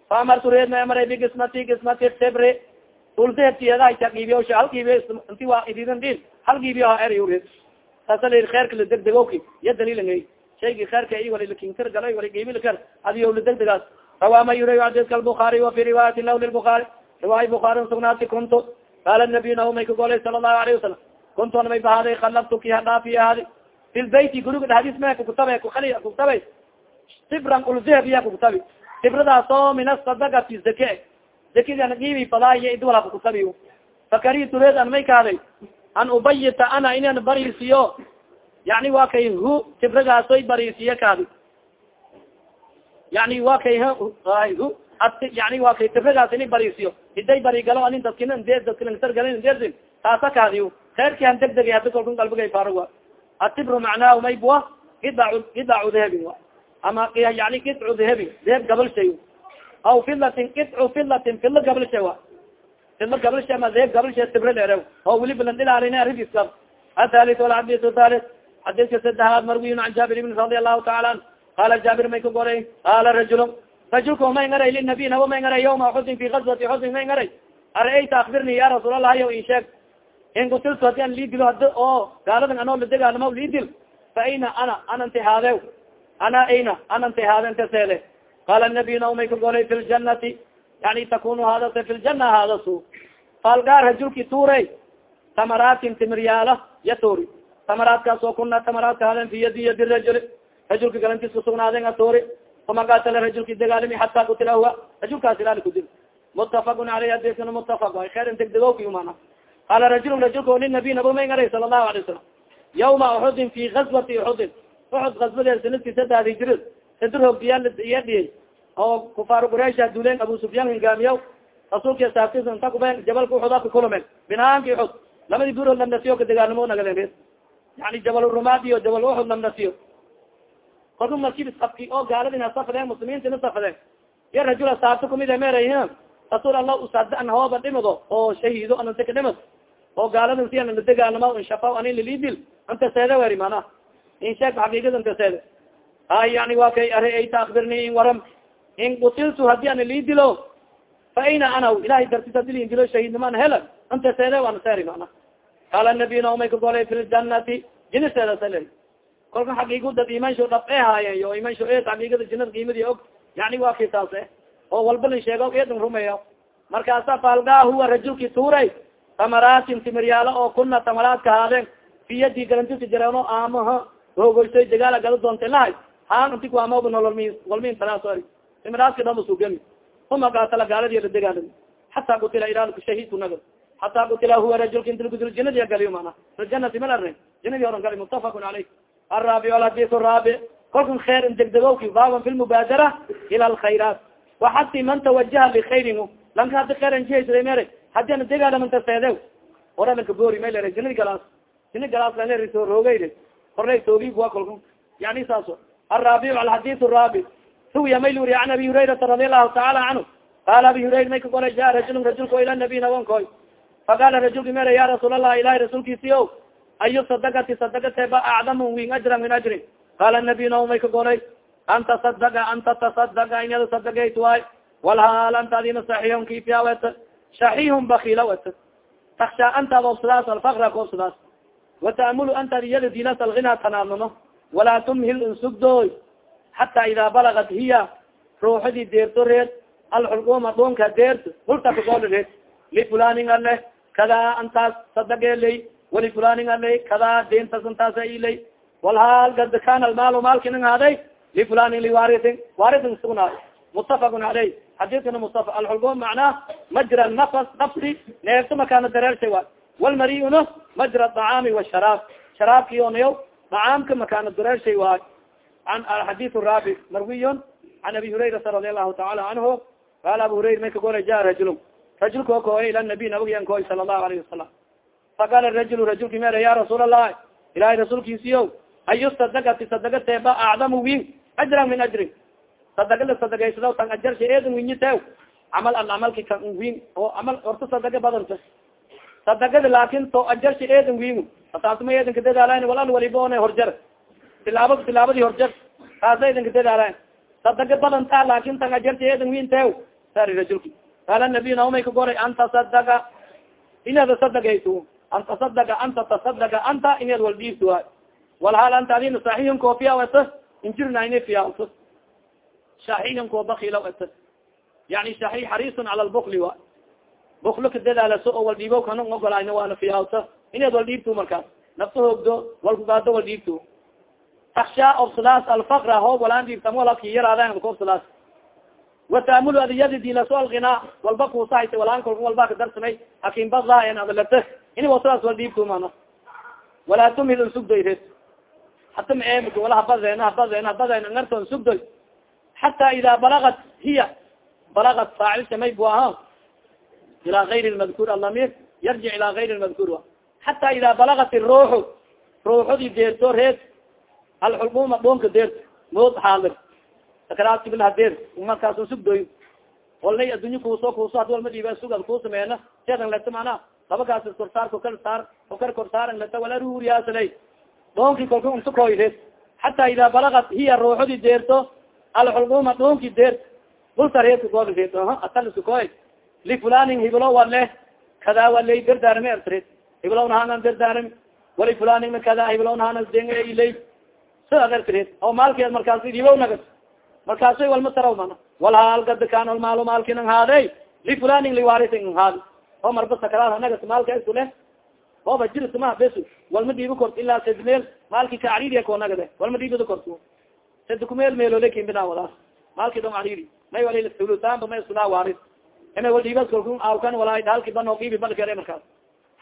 A: Faamartu reed may amaray bigismati gismati tibri uldehebtiyadaha giibiyosha hal giibiyo inti waa ididin din hal giibiyo ha eri reed saasa la kheerka la degdegoki ya daliilangay shaygi kheerka i wali lakintir galay wali giibilkar adiyo la degdegaas. Rawama yura xadidka albukaari wa fi riwaayati law lilbukaari riwaaya bukaari sugnaati kuntu qaala nabiy nahu may kagolay sala allahu alayhi wasalam kuntu may bahaaday kalabtu ki hadhaafi guriga dhadis me kukutabe kuali kukutabe tibran uldeheb iya kukutabi tibradaas oo min asadagati zake. Zakidana giibi fadaaya idwala kukutabi fakaritu reed an kaaday an ubayita ana inan bariisiyo. Yani wa kay hu tibragaasoy bariisiyo kaadi yani wa kay hu yani wa kay tibragaas ini bariisiyo. Hiday barigalo anin dadkina dadkinatargalin dersin taasa kaadiyo khayrki han deg degay hadi kolkan galbigay faarog atibru macnaahu maybua idac idacu dehebin ama yani idcu dehebin deheb gabal shay aw filatin idcu filatin filo gabal shay wa filo gabal shay ama deheb gabal shay tibra leerew oo weliba lan dhilaalina aridiska athalit alxadis thalit xadiska saddexaad marwiyin can jaabir ibn radi allahu taala an qala jaabir may ka goray qala rajul rajulka may ngaray linabiy naba may ngaray yawma xudin fi gazwati xudin may ngaray ara-ayta akbirni ya rasuul allah yo in sheeg in kutiltu haddii an liidilo hadi oo gaaladan anoo ladegaalama liidil fa ayna ana ana ntihaade ana ayna ana ntihaade ntaseele qala nabiy na may ka golay fi ljanati yani takunu haadase fi ljana haadasu falgaar rajulki tuurey tamaraatin timiryaala ya tuuri tamaraadkaas oo kuna tamaraadka haden fi yadi yadi rajuli rajulka galantiis kusugnaaden a tuuri uma katala rajulki degaalimi xata kutila huwa rajulkaas ilaali kudil mutafaqun aleyh adisna mutafaq ay khayr degdegowki mana qala rajul rajulka linabiy nabo may sala allahu alay wasalam yawma uxudin fi gazwati uxudin uxud gazwadeed sanadki sadad hijri sadir hoogdiyaaiyadhiyay oo kufaar quraysha duleen abu sufyaan hingaamiya rasuulki saabtis inta kuben jabalka uxud aka kulumen binaanki uxud lamadi burood lamnasiyo ka degaalamo nagaleen yani jabal rumaad iyo jabal uxud lamnasiyo kolka markib sabki oo gaaladina safadeen muslimiintina safadeen. Ya rajula saabta kumid mer rasuul allah usada an hooba dhimado oo shahiido anantaka dhimad oo gaaladan si ana ladegaalama inshafa anin lilidil anta seede weri mana in sheeg xaqiiqada anta seede. Ay yani wa kay are ayta akbirni in waram in kutiltu haddii ana liidilo fa ayna ana ilahay dartis hadi liindilo shahiidnimaan hela anta seede ana seeri mana qaala nabiyna umay ka golay fi ljanati jini seeda sal kolka xaqiigu dad imansho dhab e haayen yo imansho e xaqiiqada jinada qiimadi og yani wa ki taas e oo walba lin sheego eedin rumeeyo markaasa falgaa huwa rajulki tuuray tamaraatin timiryaalo oo kuna tamaraadka haadeen fi yadi galantiska jareeno amaha hoogoysoy dagaala gala doonta lahay haan inti kuamaba nololmi walmin talaasori timiraadka dhama sugami uma gaatala gaaladi la degaalami xataa kutila ilaalku shahiidku naga. Xataa kutila huwa rajulka inti lagudilo jinadi galiyo mana janati mal arne jinadi oran gali mutafaqun caleyh araabic alhadis raabic kolkan kheer in degdegowki baaban fi ila alkhayraat waxasi man tawajaha likayrin lanka hadi kheer anjihaysa mere hadi ana degaalamanta seede ora lanka boori may lere jinadi galaas. Jini galaas lalerso roogeyde korley toogi wa kolka yani saaso araabic alxadis raabic huwiya may luri an abi hurayrata radi allahu taala canhu qaala abi hurayra may ka golay ja rajulun rajulko ila nabiy nawankoy faqala rajulki mere ya rasuul allah ilahi rasuulkiisi o ayu sadakati sadakateba acdamu win ajra min ajri qala nabiy naumay ka golay an tasadaka an tatasadaka inyada sadagayt waay walhaal anta adina saxiihun kifiya wet. Shaxiihun bakila wet. Taksha anta koobsadaas alfakra koobsadaas wataamulu anta iyada dinas algina tanaamamo walaa tumhil insugdooy xata ida balagat hiya ruuxadii deerto reed alxulguma dhunka deert hulta kagooli reed lifulanin ale kada antaas sadageley walifulanin ale kada dentas antaasa iley walhaal gad kana almaal maalkining haaday lifulanin liwaritin waritin sugnaayo mutafakun aley xadiskana mustafa alxulgum macnaa majra nafas nafsi neefto makana dareershay wa walmariuna majra acaami washaraab sharaabki onayo dacaamka makana dareershay waay an xadis raabi marwiyon an abi hurayrata radi allahu taala canhu qaala abu hurayra may ka goray ja rajul rajulka o kooy ila nabiy nabigan koy sala allahu alayhi wasalam faqala rajul rajulki mere ya rasuul allah ilahay rasuulkiisiyo ayu sadagati sadagateeba acdamu win ajran min ajrin sadagala sadagaysado tan ajarsha eedan winyitew camal an camalki kan win oo camal orta sadaga badanta sadagada laakin to ajarsha eedan win taasma eedan kadadaalayn walal waliba one horjar tilaaba tilaabadii horjar. Taasa eedan kadadaalayn sadaga badanta laakin tan ajarsha eedan wintew sari rajulki. Qaala nabiy naumay ka goray an tasadaka inaad sadagayto an tasadaka anta tasadaka anta inaad wal dhiibto waay walhaal anta adina saxiixin koofiya wata injirnayne fiyato shaxiixin koo bakila wata yani shaxiix xariisun cala lbukli wa buklo ka dadaalaso oo wal dhiibo kana ogolayna waana fiyawta inaad wal dhiibto markaas. Nafta hoogdo walkugaado wal dhiibto taksha obsadaas alfakra hoob walaan dhiibtam walaki yaraadaan obsadaas wataamul adiyadi dilaso alginaa walba kuusahaysa walaan kolka walba ka darsamay hakin badlaayan adalate ini wasadaas wal dhiibto mana walaa tumhil nsugdoy hata ma eemik wala habadeen habadeen habadeen ngarton sugdoy xata ida balagat hiya balagat faacil samay bu aha ila gayri lmadkur alamir yarjic ila gayri lmadkur xata ida balagat ruuxu ruuxudi deerto reed alxulguma dhonka deert mood xaalir sakaraatsibilhadeer markaasu sugdoy walnay addunya kuuso kuuso had walma dhiiba sug ad kuu sameena seedan leta mana labakaas korsaar kokar saar kokar korsaaran leta wala ruuriyaasalay dhoonki kolka unta koyreed xata ida balagat hiya ruuxudi deerto alxulguma dhonki deert bulta reedka koolreed ataliska koy lifulanin hiblo wale kada waley dardaarame ertreed hiblow nahanan dardaarami wali fulanin kada hiblow nahanan dengley sidaad *laughs* oo maalkeed markaas hibow nagas. Markaasay walma taraw mana. Walhaal gada kaan maalo maalkinan haadey lifulanin liwarisin haad oo marba sakaraad nagas maalka isu leh. Ooba jirsma bes walma dhiibi kort ilaa sedmeel. Maalki ka caririya ko nagade. Walma dhiibida kort sedkumeel meelole kimbina wadaas maalki dong cariri may wal sulutanba may sula waris ina wal dhiibas kolku awkan walaa halki banoo qiibi balkere markaas.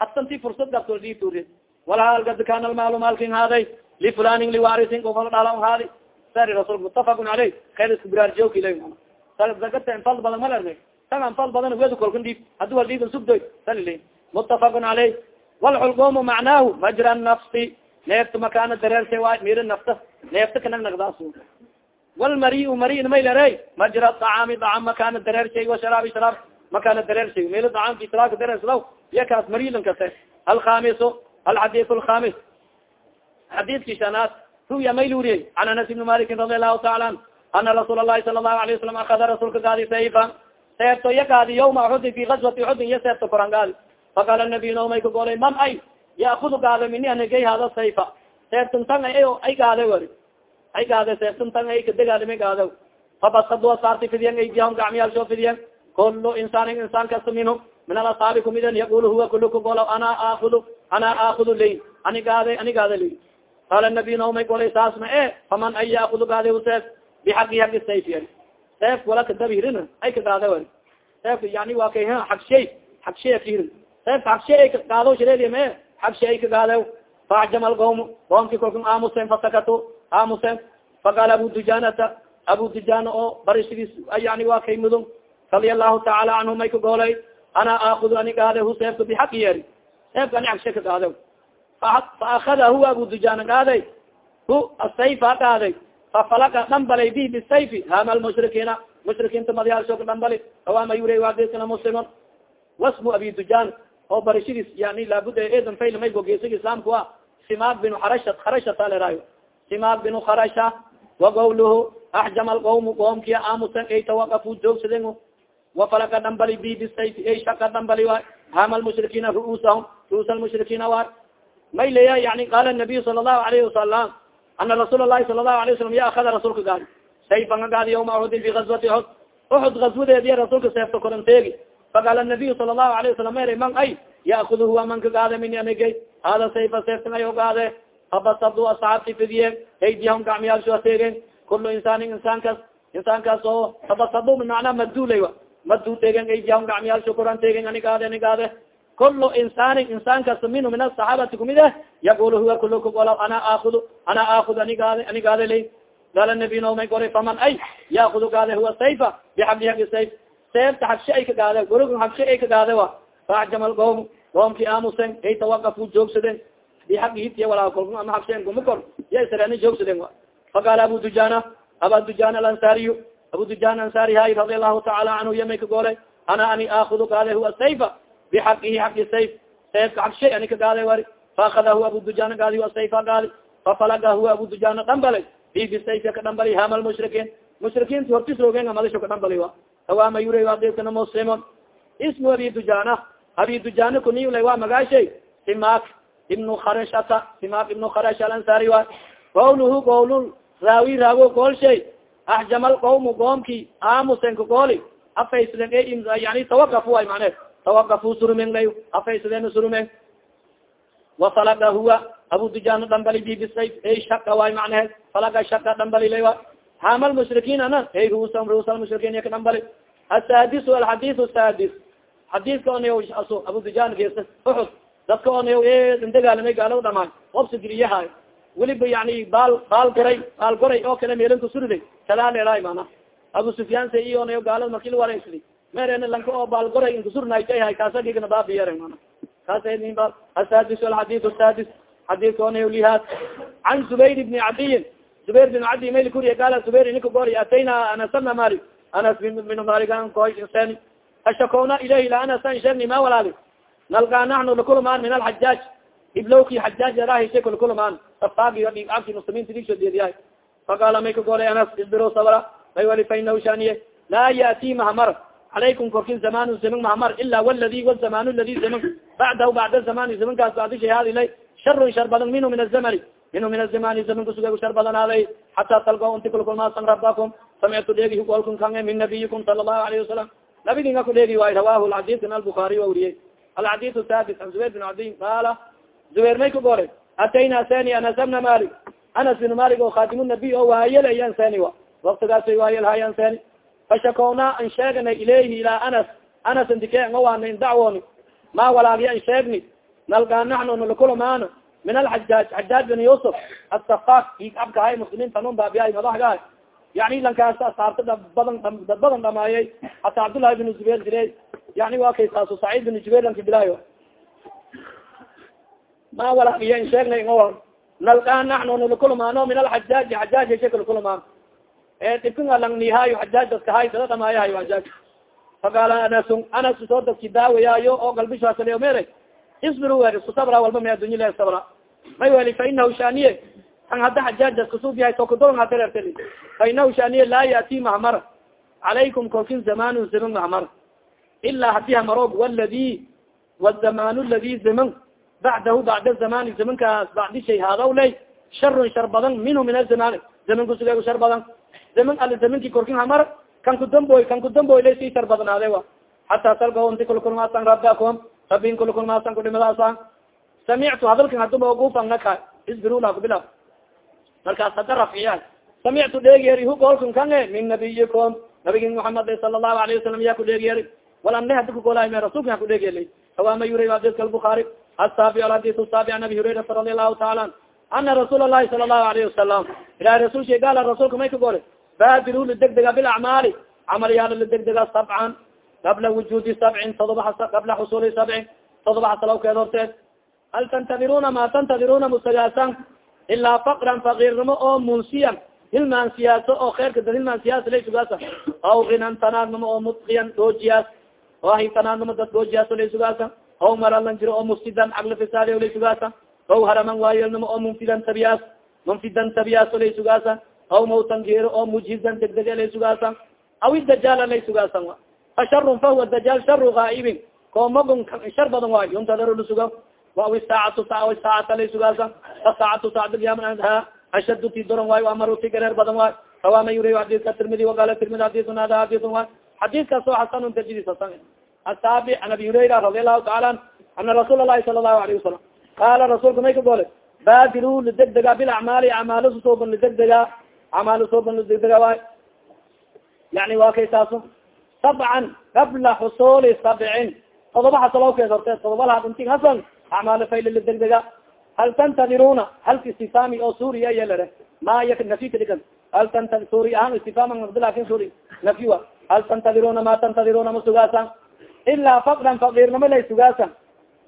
A: Hatanti fursad gabto dhiibturi walhaal gada kaan almaalo maalkin haaday lifulanin liwarisin kofala dhala haadi sari rasulka mutafakun aleyh kayr isku biraarjooki la sagata infal badan malarne tag anfal badan wed kolkan dhiib haddi wal dhiiban sugdoy sali mutafakun aleyh walxulgumu macnaahu majra nafsi neefta makana dareersha waay miri nafta neefta kanag nagdaas walmari mari may lare majra acaami acam makana dareershay washaraabi sharaab makana dareershay mil acaamki sharaabka dareersadaw iya kaas marilan kase alkhamisu alxadis alkhamis xadiski shanaad ruya may luriyey an anas ibni malikin radi allahu taala an ana rasuul alahi sala allahu alayه wasalam akada rasuulka gaadi sayfa seefto iya gaadi yawma uxudin fi gazwati uxudin iyo seefto koran gaadi faqala nabiy naomay ka golay man ay? Yaakudu gaada mini anigay hada sayfa. Seeftuntan ay gaada wari. Ay gaada seeftuntan ay kadegaadimay gaadaw. Fabasadu saarti fidiyan aydiyahum gacmiyaalsho fidiyan kulu insaanin insaan kasta minhu min alasaabi kumidan yaqul huwa kulu kagolaw ana aakudu ana aakudu layn ani gaada ani qala nabiy naomay golay saas ma e faman ay yaakudu gaada seef bixaqi haqi sayf yari seef wala kadabirin ay ka gaada wari seef yani waa kay xag shay xag shay akirin seefka xag shay gaado shireedi me xag shay ka gaadaw faacjama alqawm qoomki kolka aamusen fasakatu aamusen faqaala abu dujanata abu dujana oo barishadiis yani waa kay mudun radia allahu taala canhu may ka goolay ana aakudu ani gaade hu seefka bixaqi yeri seefka ani xag shay ka faakada huwa abu dujana gaaday hu asayfa gaaday fafalaka dhambalay bi bisayfi hama lmushrikiina mushrikiinta madyaalsho ka dhambali awaama yura waadeskana muslimun wasmu abi dujan oo barashadiis yani laabuda eedan faylamay gogeysag islaamka a simaag binu harasha kharashata lerayo simaag binu kharasha wa gawluhu axjama alqawmu qoomkia aamusan ay tawaqafu joogsaden wafalaka dhambali bibisayf ay shaka dhambali waay hama lmushrikiina ru'uusahum ru'uus almushrikiina waay may leya yani qaala nabiyu sala allahu alayhi wasalam ana rasuul lahi sala lahu alay wasalam ya akada rasuulka gaadi sayfan agaadi yawma uhudin fi gazwati uhud uxud gazwadeediya rasuulka seefta koranteegi faqaala nabiyu sala lahu alayh wasalam mer man ay yaakudu huwa man ka gaade min anigay hada sayfa seeftan ay ogaade fabasadu asxaabti fidiye aydiyahum gacmiyaalsho ateegen kulu insaanin insaankaas insaankaas oo fabasadu bimacnaa madulay madu tegen aydiyahum gacmiyaalsho koran tegen anigaade anigaade kulu insaanin insaan kasta minhu min asaxaabati kumid eh yaqul huwa kulu kagola ana aakud ana aakud anigaade anigaade lay qaala nabiy naomay goray faman ay yaakudu gaade huwa sayfa bixabli hagi sayf seefta hagshe ay ka gaade gorog hagshe ay ka gaade wa faacjama alqowm qoomki aamusen ay tawaqafu joogsaden bihagi hitiya walaa kol ama hagshen guma kor ya israani joogsaden wa faqaala abu dujana aba dujana alansariyu abu dujana ansari hay radi allahu taala canhu yamay ka goolay ana ani sayfa bixaqihi xaqi sayf sayfka xag shay ani ka gaada wari faakadahu abu dujana gaadi a sayfa gaadi fafalagahu abu dujana dhambalay bi bisayfa ka dhambali hama lmushrikiin mushrikiinti hortis roogenga madasho ka dhambali wa hawaama yura adekana muslimon ismu abi dujana abi dujana kuniyula waa magaashay simak ibnu kharashata simak ibnu kharash alansari wa qawluhu qawl raawi raago gool shay axjama alqawmu qoomki aamusenka gooli afayslen yani tawakafu way macne tawakafu surumeng lay afaysadeen surumeng wafalaga huwa abu dujana dhambali bi bisayf ey shaka waay macnehe falaga shaka dhambali lay wa hama lmushrikiin ana ey ruusa ruusa lmushrikiin yaka dhambali asaadisu alxadisu sadis. Xadiiska onayo abu dujana geesa uxud dadka onayo indagaalamay gaalo dhamaan obsa giliyahay weliba yani baal baal goray baal goray oo kale meelanka suriday kalaaleelaay mana. Abu sufyaan se iyo onayo gaalada marki la wareysadi merena lanka oo baalgoray inkasurnaaytayahay kaasa gigna baabiyar ba asadis alxadis sadis xadiska ona lihaad can zubayr bni cadiyin zubayr bin cadi mayl kuriya qaala zubayr ininka gori atayna anasana malik anas min maligan koy sen ashakowna ilayhi la anasan sheegni ma walaali? Nalgaa naxnu lakulamaan min alxajaaj iblowki xajaaj arahishe kulkulamaan safagiyo dhigcabki muslimiinta digsho deediyahay faqaala may ka golay anas isbiro sabra may wali fa inahu shaniye laa yati mahmar alaykum korkin zaman zaman mahmar ila wladi wzaman ladi zaman bacdahu bacda zamani zamankaas bacdi shahaadi lay sharun shar badan minhu min azamani minhu min azamani zaman kusuga shar badanaaday xata talgo inti kulkulmaasan rabakum samictu dheegi golkun kange min nabiyikum sala allahu alayhi wasalam nabiginga ku dheegi waay rawahu lxadiskan albukaari wa wuriyey alxadis sadis an zubayr bin cabdin qaala zubayr may ka gore atayna sani anas bna malik anas bin malik oo khaatim nabiy oo waayelayan sani wa waktigaas waayelhayan sani fashakowna an sheegnay ilayhi ilaa anas anas ndike ngawana in dacwooni ma walaagi an sheegni nalgaa naxnu nalakulamaano min alxajaaj xajaaj bin yusuf asafak abkahay muslimiin tanun baabiyahay madaxgahay yani lankaas asaabta dad badan dad badan dhamaayay hataa cabdullahi bin zubayr dire yani wa kay saciid bin jubayr lanka bilaayo ma walaagiya in sheegnay ngawa nalgaa naxnu nalakulamaano min alxajaaji xajaaj sheka lakulamaan dhibka lang nihaayo xajaaj dadka hay dada dhamaayahayo xajaaj faqaala anasun anas soo dadki daawayaayo oo galbishaasaleyo mere. Isbir wer isku sabra walba me adunya le sabra. May weli fa inahu shaniye. An hadda xajaaj daskasub yahay tokadolon hatererteli fa inahu shaniye laa yati mahmar. Calaykum kolkin zamanu zaman mahmar. Ilaa haddii hamarog waladi wzaman ladi zaman bacdahu bacda zamani zamankaas bacdi shay haadaw ley sharun shar badan minhu min azaman zaman kusuga shar badan zaman al zamanki korkin hamar kan kudamboy kan kudamboy la sii shar badnaade wa hataa talga inti kulkulmaasan rabbakum rabin kulkulmaasan kudhimadaasa samictu hadalkan haduma gufannaka isbirula kubila. Markaas hada rafciya samictu dheegiyeri hu golkan kange min nabiyikum nabigi muhamed sala allahu alayhi wasalam ya kudheegiyeri walane hadi kugolaay me rasulka ha kudheegiyeli hawaama yuray hadiska albukaari asaabi alhadis saabi an abi hurayrata radi allahu taala an. Ana rasuul alahi sala allahu alayhi wasalam ilahi rasul shay gaala may ka gole baadiru ladegdega bilacmaali camal yaalla ladegdega sabcan qabla wujuudi sabcin todoba qabla xusuli sabcin todoba hasalawkeed horteed hal tantadiruna ma tantadiruna musagaasan ilaa fakran fakirnimo oo munsiyan hilmaan siyaaso oo kheerka dad hilmaan siyaasa lay sugaasa aw ginan tanaadnimo oo mudkiyan dhoojiyaas oo ahi tanaadnimo dad dhoojiyaas lay sugaasa aw maralan jiro oo mufsidan cagli fisaadi olay sugaasa aw haraman waayelnimo oo munfidan tabiyaas munfidan tabiyaas olay sugaasa aw mawtan geero oo mujhizan degdege lay sugaasa aw idajaal lay sugaasan a fasharun fahuwa dajaal sharu gaaibin koomagun shar badan waayo yuntadaru lasuga waaw saacatu saacata lay sugaasa fasaacatu saacdyamanha ashadu ti doran waayo amaru ti gareer badan waayo rawama yuri xadiska tirmidi waqala tirmidi xadisun hada xadisun waay xadiskaas oo xasanun tajidis hasan asaabi an abi hurayra radi allahu taala an ana rasuul sala allahu alayhi wasalam qaala rasuulka may ka gole bilacmaali acmaalo susooban lidegdega acmaal usooban lidegdega waay yani waa kay saaso sabcan qabla xusuuli sabcin todoba hasalowkeed horte todobalaha dhintig hasan acmaalo fayli lidegdega hal tantadiruna halka istifami oo suuriya yelere ma ya nafy ka dhigan hal tanta suuri ahaan istifam laakiin suuri nafyua hal tantadiruna ma tantadiruna ma sugaasan ilaa fakran fakirnimo lay sugaasan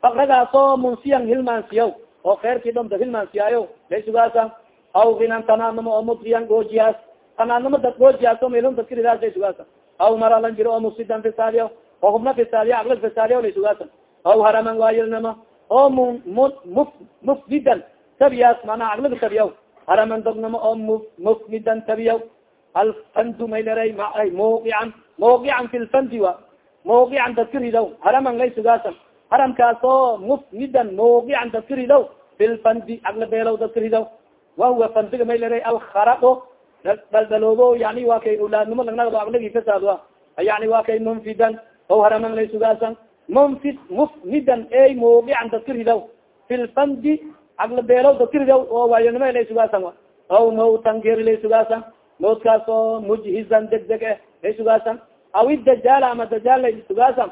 A: fakragaasoo munsiyan hilmaansiyaw oo keyrkii dhamta hilmaansiyaayo lay sugaasan aw ginan tanaanimo oo mudriyan goojiyaas tanaanimo dad goojiyaas o melon dadkiridaas lay sugaasan aw maralan jiro oo mufsidan fisaadiya oo hubna fisaadiya aklad fisaadiya lay sugaasan aw haraman waayilnimo oo m m mufdidan tabiyaas manaa aklada tabiyaw haraman dognimo oo m mufmidan tabiyaw alfandu maylera mawqican mawqican fi lfandi wa. Mawqican dadka ridaw haraman lay sugaasan haramkaas oo mufmidan mawqican dadka ridaw fi lfandi agla beelaw dadka ridaw wahuwa fandiga maylera alkharaqo dhaldhaloobo yani waa kay ulaadnimo lagnagdo aglagi fasaad a yani waa kay munfidan o haraman lay sugaasan munfid mufmidan ey mawqican dadka ridaw fi lfandi agla dadka ridaw oo waayanimo lay sugaasan aw mawtan geri lay sugaasan mawdkaas oo mujhizan degdeg eh lay sugaasan aw idajaal ama dajaal lay sugaasan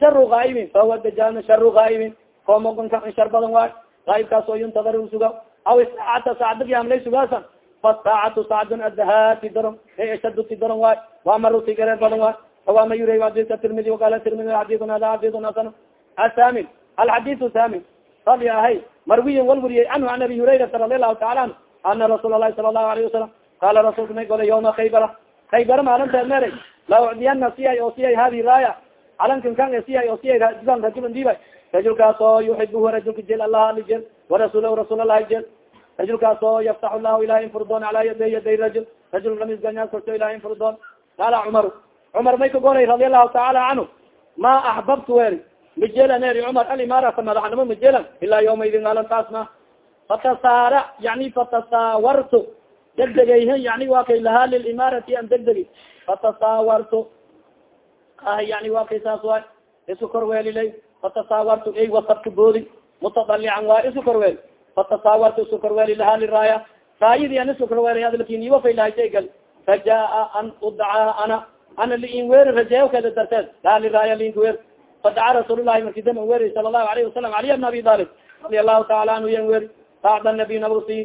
A: sharu gaaibin fahuwa dajaalna sharu gaaibin koomagonka shar badan waay gaaibkaas oo yuntadar suga aw saacata saacdagyaam lay sugaasan fasaacatu saacdun adahaati daron e ashadu ti daron waay waamaru ti gareer badan waay awama yura adika tirmidi waqala tirmidi xadidun hada xadidun hasan asamin alxadisu samin sali ahay marwiyin wal wariyey canhu an abi hurayrata radi allahu taala anhu ana rasuul alahi sala allahu alayhi wasalam qala rasulka may gole yawma khaybara khaybara maalinteed meray la ucdiyana siyay oo siyay hadi raaya calankan kan siyay oo siyay diban rajulan diba rajulkaas oo yuxibuhu rajulka jel allah ali jel warasulahu rasuul allahi jel rajulkaas oo yaftax llahu ilahi infurdoon ala yaday yaday rajul. Rajul lamisganyaa korto ilahi infurdoon qaala cumar cumar may ka goray radi allahu taala canhu. Ma axbabtu weri majelan eri cumar alimarata madaxnimo majelan ilaa yawmaidin maalintaas ma fatasaara yani fatasaawartu degdegayh yani wa kay lahaa lilimaarati an degdegi. Fatasaawartu ah yani wa kay saas waay. Isu korweelilay fatasaawartu ey wasabka boodi. Mutadalican waa isu korweel fatasaawartu isu korweeli lahaa liraaya raayadii an isu korweelay adlakin iwafay lahay gal rajaa an udacaa ana ana liin weeri rajeeyo kada darteed lahaa liraaya liinka weer fadaca rasuullahi marki dam weeri sala allahu alayhi wasalam aliya bn abi talib radi allahu taala anhu yan weeri bacda nabiy nabrusi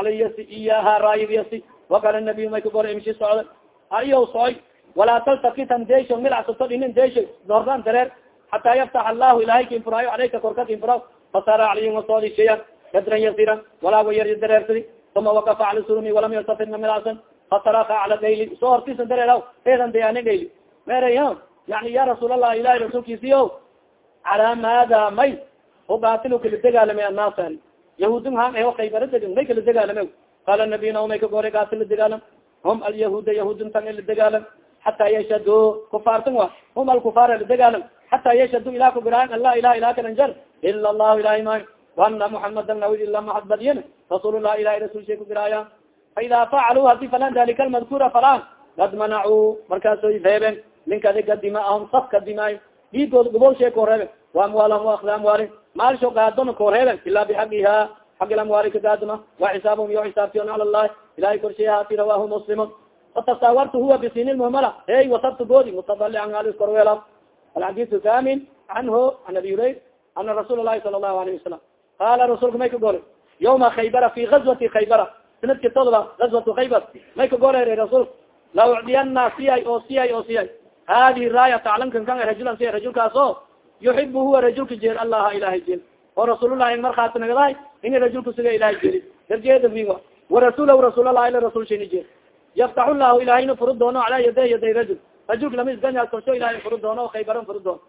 A: alayasi iyaha raayidiyasi wakala nabiy may ka gora imshi socda aiyo socoy walaa taltakitan desho milacsato dhinin desho doordan dareer hataa yaftax allahu ilahay kinfuraayo aleyka korka kinfuraaw fasara caliyin wasoodi shayan kadran yasiran walaa wayar dareersadi uma wakafa cala surumi walam yaltafitna milacsan fasaraka cala gayli soo hortisan dareeraw eedan dayaane gayli meray yani ya rasuul allah ilahi rasuulkiisiyo calaa maada may ugaatilu kala degaalame annaasa yahuudin haan eho kaybara degin may kala degaalame qaala nabiyna may ka goray gaati la degaalam hum alyahuuda yahuudin tan la degaalam hataa yashhadu kufaartan wa hum alkufaar la degaalam hataa yashhadu ilah kubiraayan an laa ilaha ila kalanjar ila allahu ilahi may waana muxamadan nawid ila maxadbadiyin rasuulullah ilahi rasul shay kubiraaya faida facaluu haddii falan dalika almadkura falan kad manacuu markaasoy reeben ninka adiga dimaahum safka dimaay dhiigood gobol shee koo reeben waamwaalahum waakdi amwaali maalsho gaadona koo reeben ila bixagiha xag ilamwaali kagaadma wa xisaabahum iyo xisaabtiyon cala llahi ilahay korshay haati rawahu muslimun fatasaawartu huwa bisin lmuhmala hey wasabtu boodi mutadalican alis korweela alxadisu thamin canhu an abi hurayr ana rasuul lahi sala allahu alayhi wasalam qaala rasuulka may ka gole yawma khaybara fi gazwati khaybara sanadki todoba gazwatu khaybar may ka goleer rasuulka la ucdiyana siyay oo siyay oo siyay hadihi raaya taclankan kan rajulan siya rajulkaas o yuxibu huwa rajulka jeel allaha ilahay jeel oo rasuulullahi markaati nagadahay ini rajulka siga ilahay jeli darjeeda wiwa warasulahu rasuulallah ila rasul shini jeel yaftaxu llahu ilahayna furu doono calaa yaday yaday rajul rajulka lama isganyaa korsho ilahay furu doono khaybaran furu doono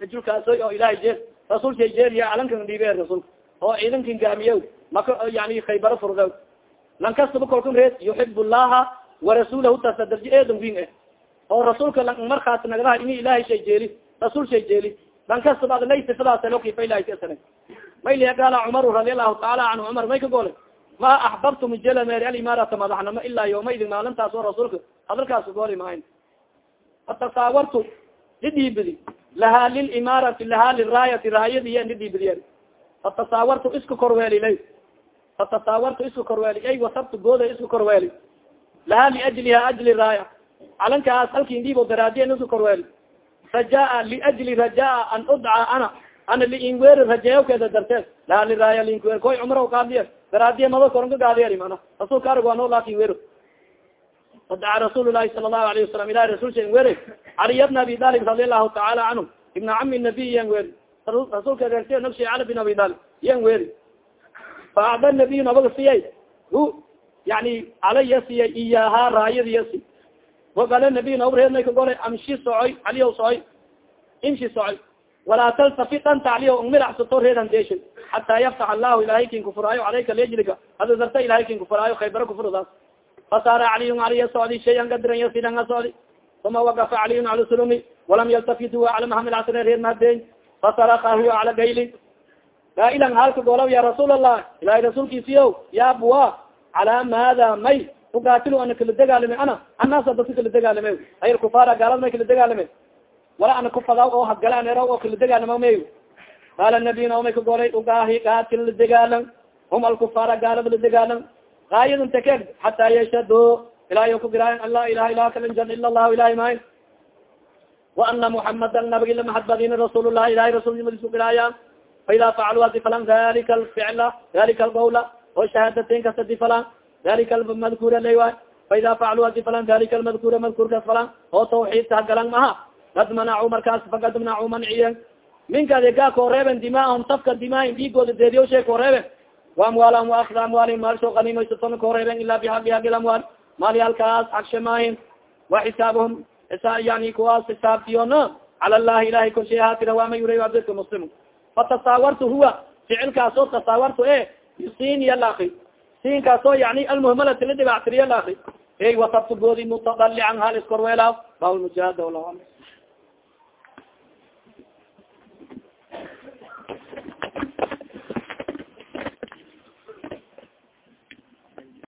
A: rajulkaasoy oo ilahay jeer rasuul shay jeeriya calankan dhiibe rasuulka oo ciidankan gaamiyo maka yani khaybaro furda lan kastaba kolkan reed yuxib llaha warasuulahu tasa darji eedan win eh. Oo rasuulka lan markaas nagdaha ini ilahay shay jeeli rasuul shay jeeli lan kastaba ad lay sifadaas lokifailahaysana maylia gaala cumaru radi allahu taala canhu cumar may ka goole. Ma axbabtu mujela mer alimaarata madaxnimo ilaa yawmaidin maalintaas oo rasuulka hadalkaas gooli mahayn fatasaawartu lidhiibidi lahaa lilimaarati lahaa liraayati raayadiya lidhiibidiya fatasaawartu isku korweelilay fatasaawartu isku korweeli ay wasabtu gooda isku korweeli. Lahaa liajliha ajli raaya. Calankaas halkin dhiibo daraadiyan isku korweeli. Rajaa liajli rajaa an udca ana. Ana liinweeri rajeeyokeeda darteed. Lahaa liraaya liinwer koy cumra qaadiya daraadiya maba koran ka mana rasuulka arig waa noo laakin wero fadaca rasuul lahi sala lahu alayhi wasalam ilahi rasul sha weri caliya bna abi dalib radi allahu taala canhu ibna cami nabiy yan weri rasuulka reersiya nafsi cali bin abi dalib yan weri fa acda nabiy nabaga siyay. Hu yani calaya siyay iyahaa raayadiya si wagale nabiy nabree may ka golay amshi socoy caliyaw socoy imshi socoy walaa taltafit anta caliyaw ngmiracsato reedan deshin xataa yaftax allahu ilahay kin kufuraayo calayka lejliga hada darta ilahay kin kufuraayo khaybara kufurdaas fasaara caliyun caliya socdi shayan gadiran yasidan a socdi uma wagafa caliyun cala sulumi walam yaltafit huwa cala mahamil casre reer mahdeyn fasaraka huwa cala gayli gailan halka golaw ya rasuul allah ilahay rasuulkiisiyo ya bua cala maada may ugatil ana kala degaalame ana annaasa dadka kala degaalame ayr kufaara gaalad may kala degaalame wala ana kufadaw oo hadgalaan era oo kala degaalama may qaala nabiyna omay ka golay ugaahi gaatil la degaalan hum alkufaara gaalada la degaalan gaayadn takeg xataa yashado ilahay ku giraayan an laa ilaha ilaha kalinjan ila allahu ilahi mayn wa ana muxamadan nabigi lamahadbadin rasuul lahi ilahay rasulnimadiis ku giraayaan faida facaluu adi falan dalika alficla dalika alqawla oo shahaadateyn kasta di falan dalika almadkura lay waay faida facaluu adi falan dalika almadkura madkurkas falan oo tawxiidka hagalan maha kad manacu markaas fakad manacu manciyen minka adegaa kooreeben dimaahum safka dimaahin dhiigooda deediyo shee kooreeben waamwaalahum waakd amwaalihim maalsho kanimaysatona kooreeben ila bihaqi haqi lamwaal maali halkaas xagshe maahin wa xisaabahum yani kuwaas xisaabtiyona cala llahi ilahay kolshay haatira waama yuray abdka muslim fatasaawartu huwa ficilkaasoo tasaawartu e sin iya laakri siinkaasoo yani almuhmalati la dhibactiriya laakri ey wasabtu goodi mutadalican hal iskorweelaa bawlmujaada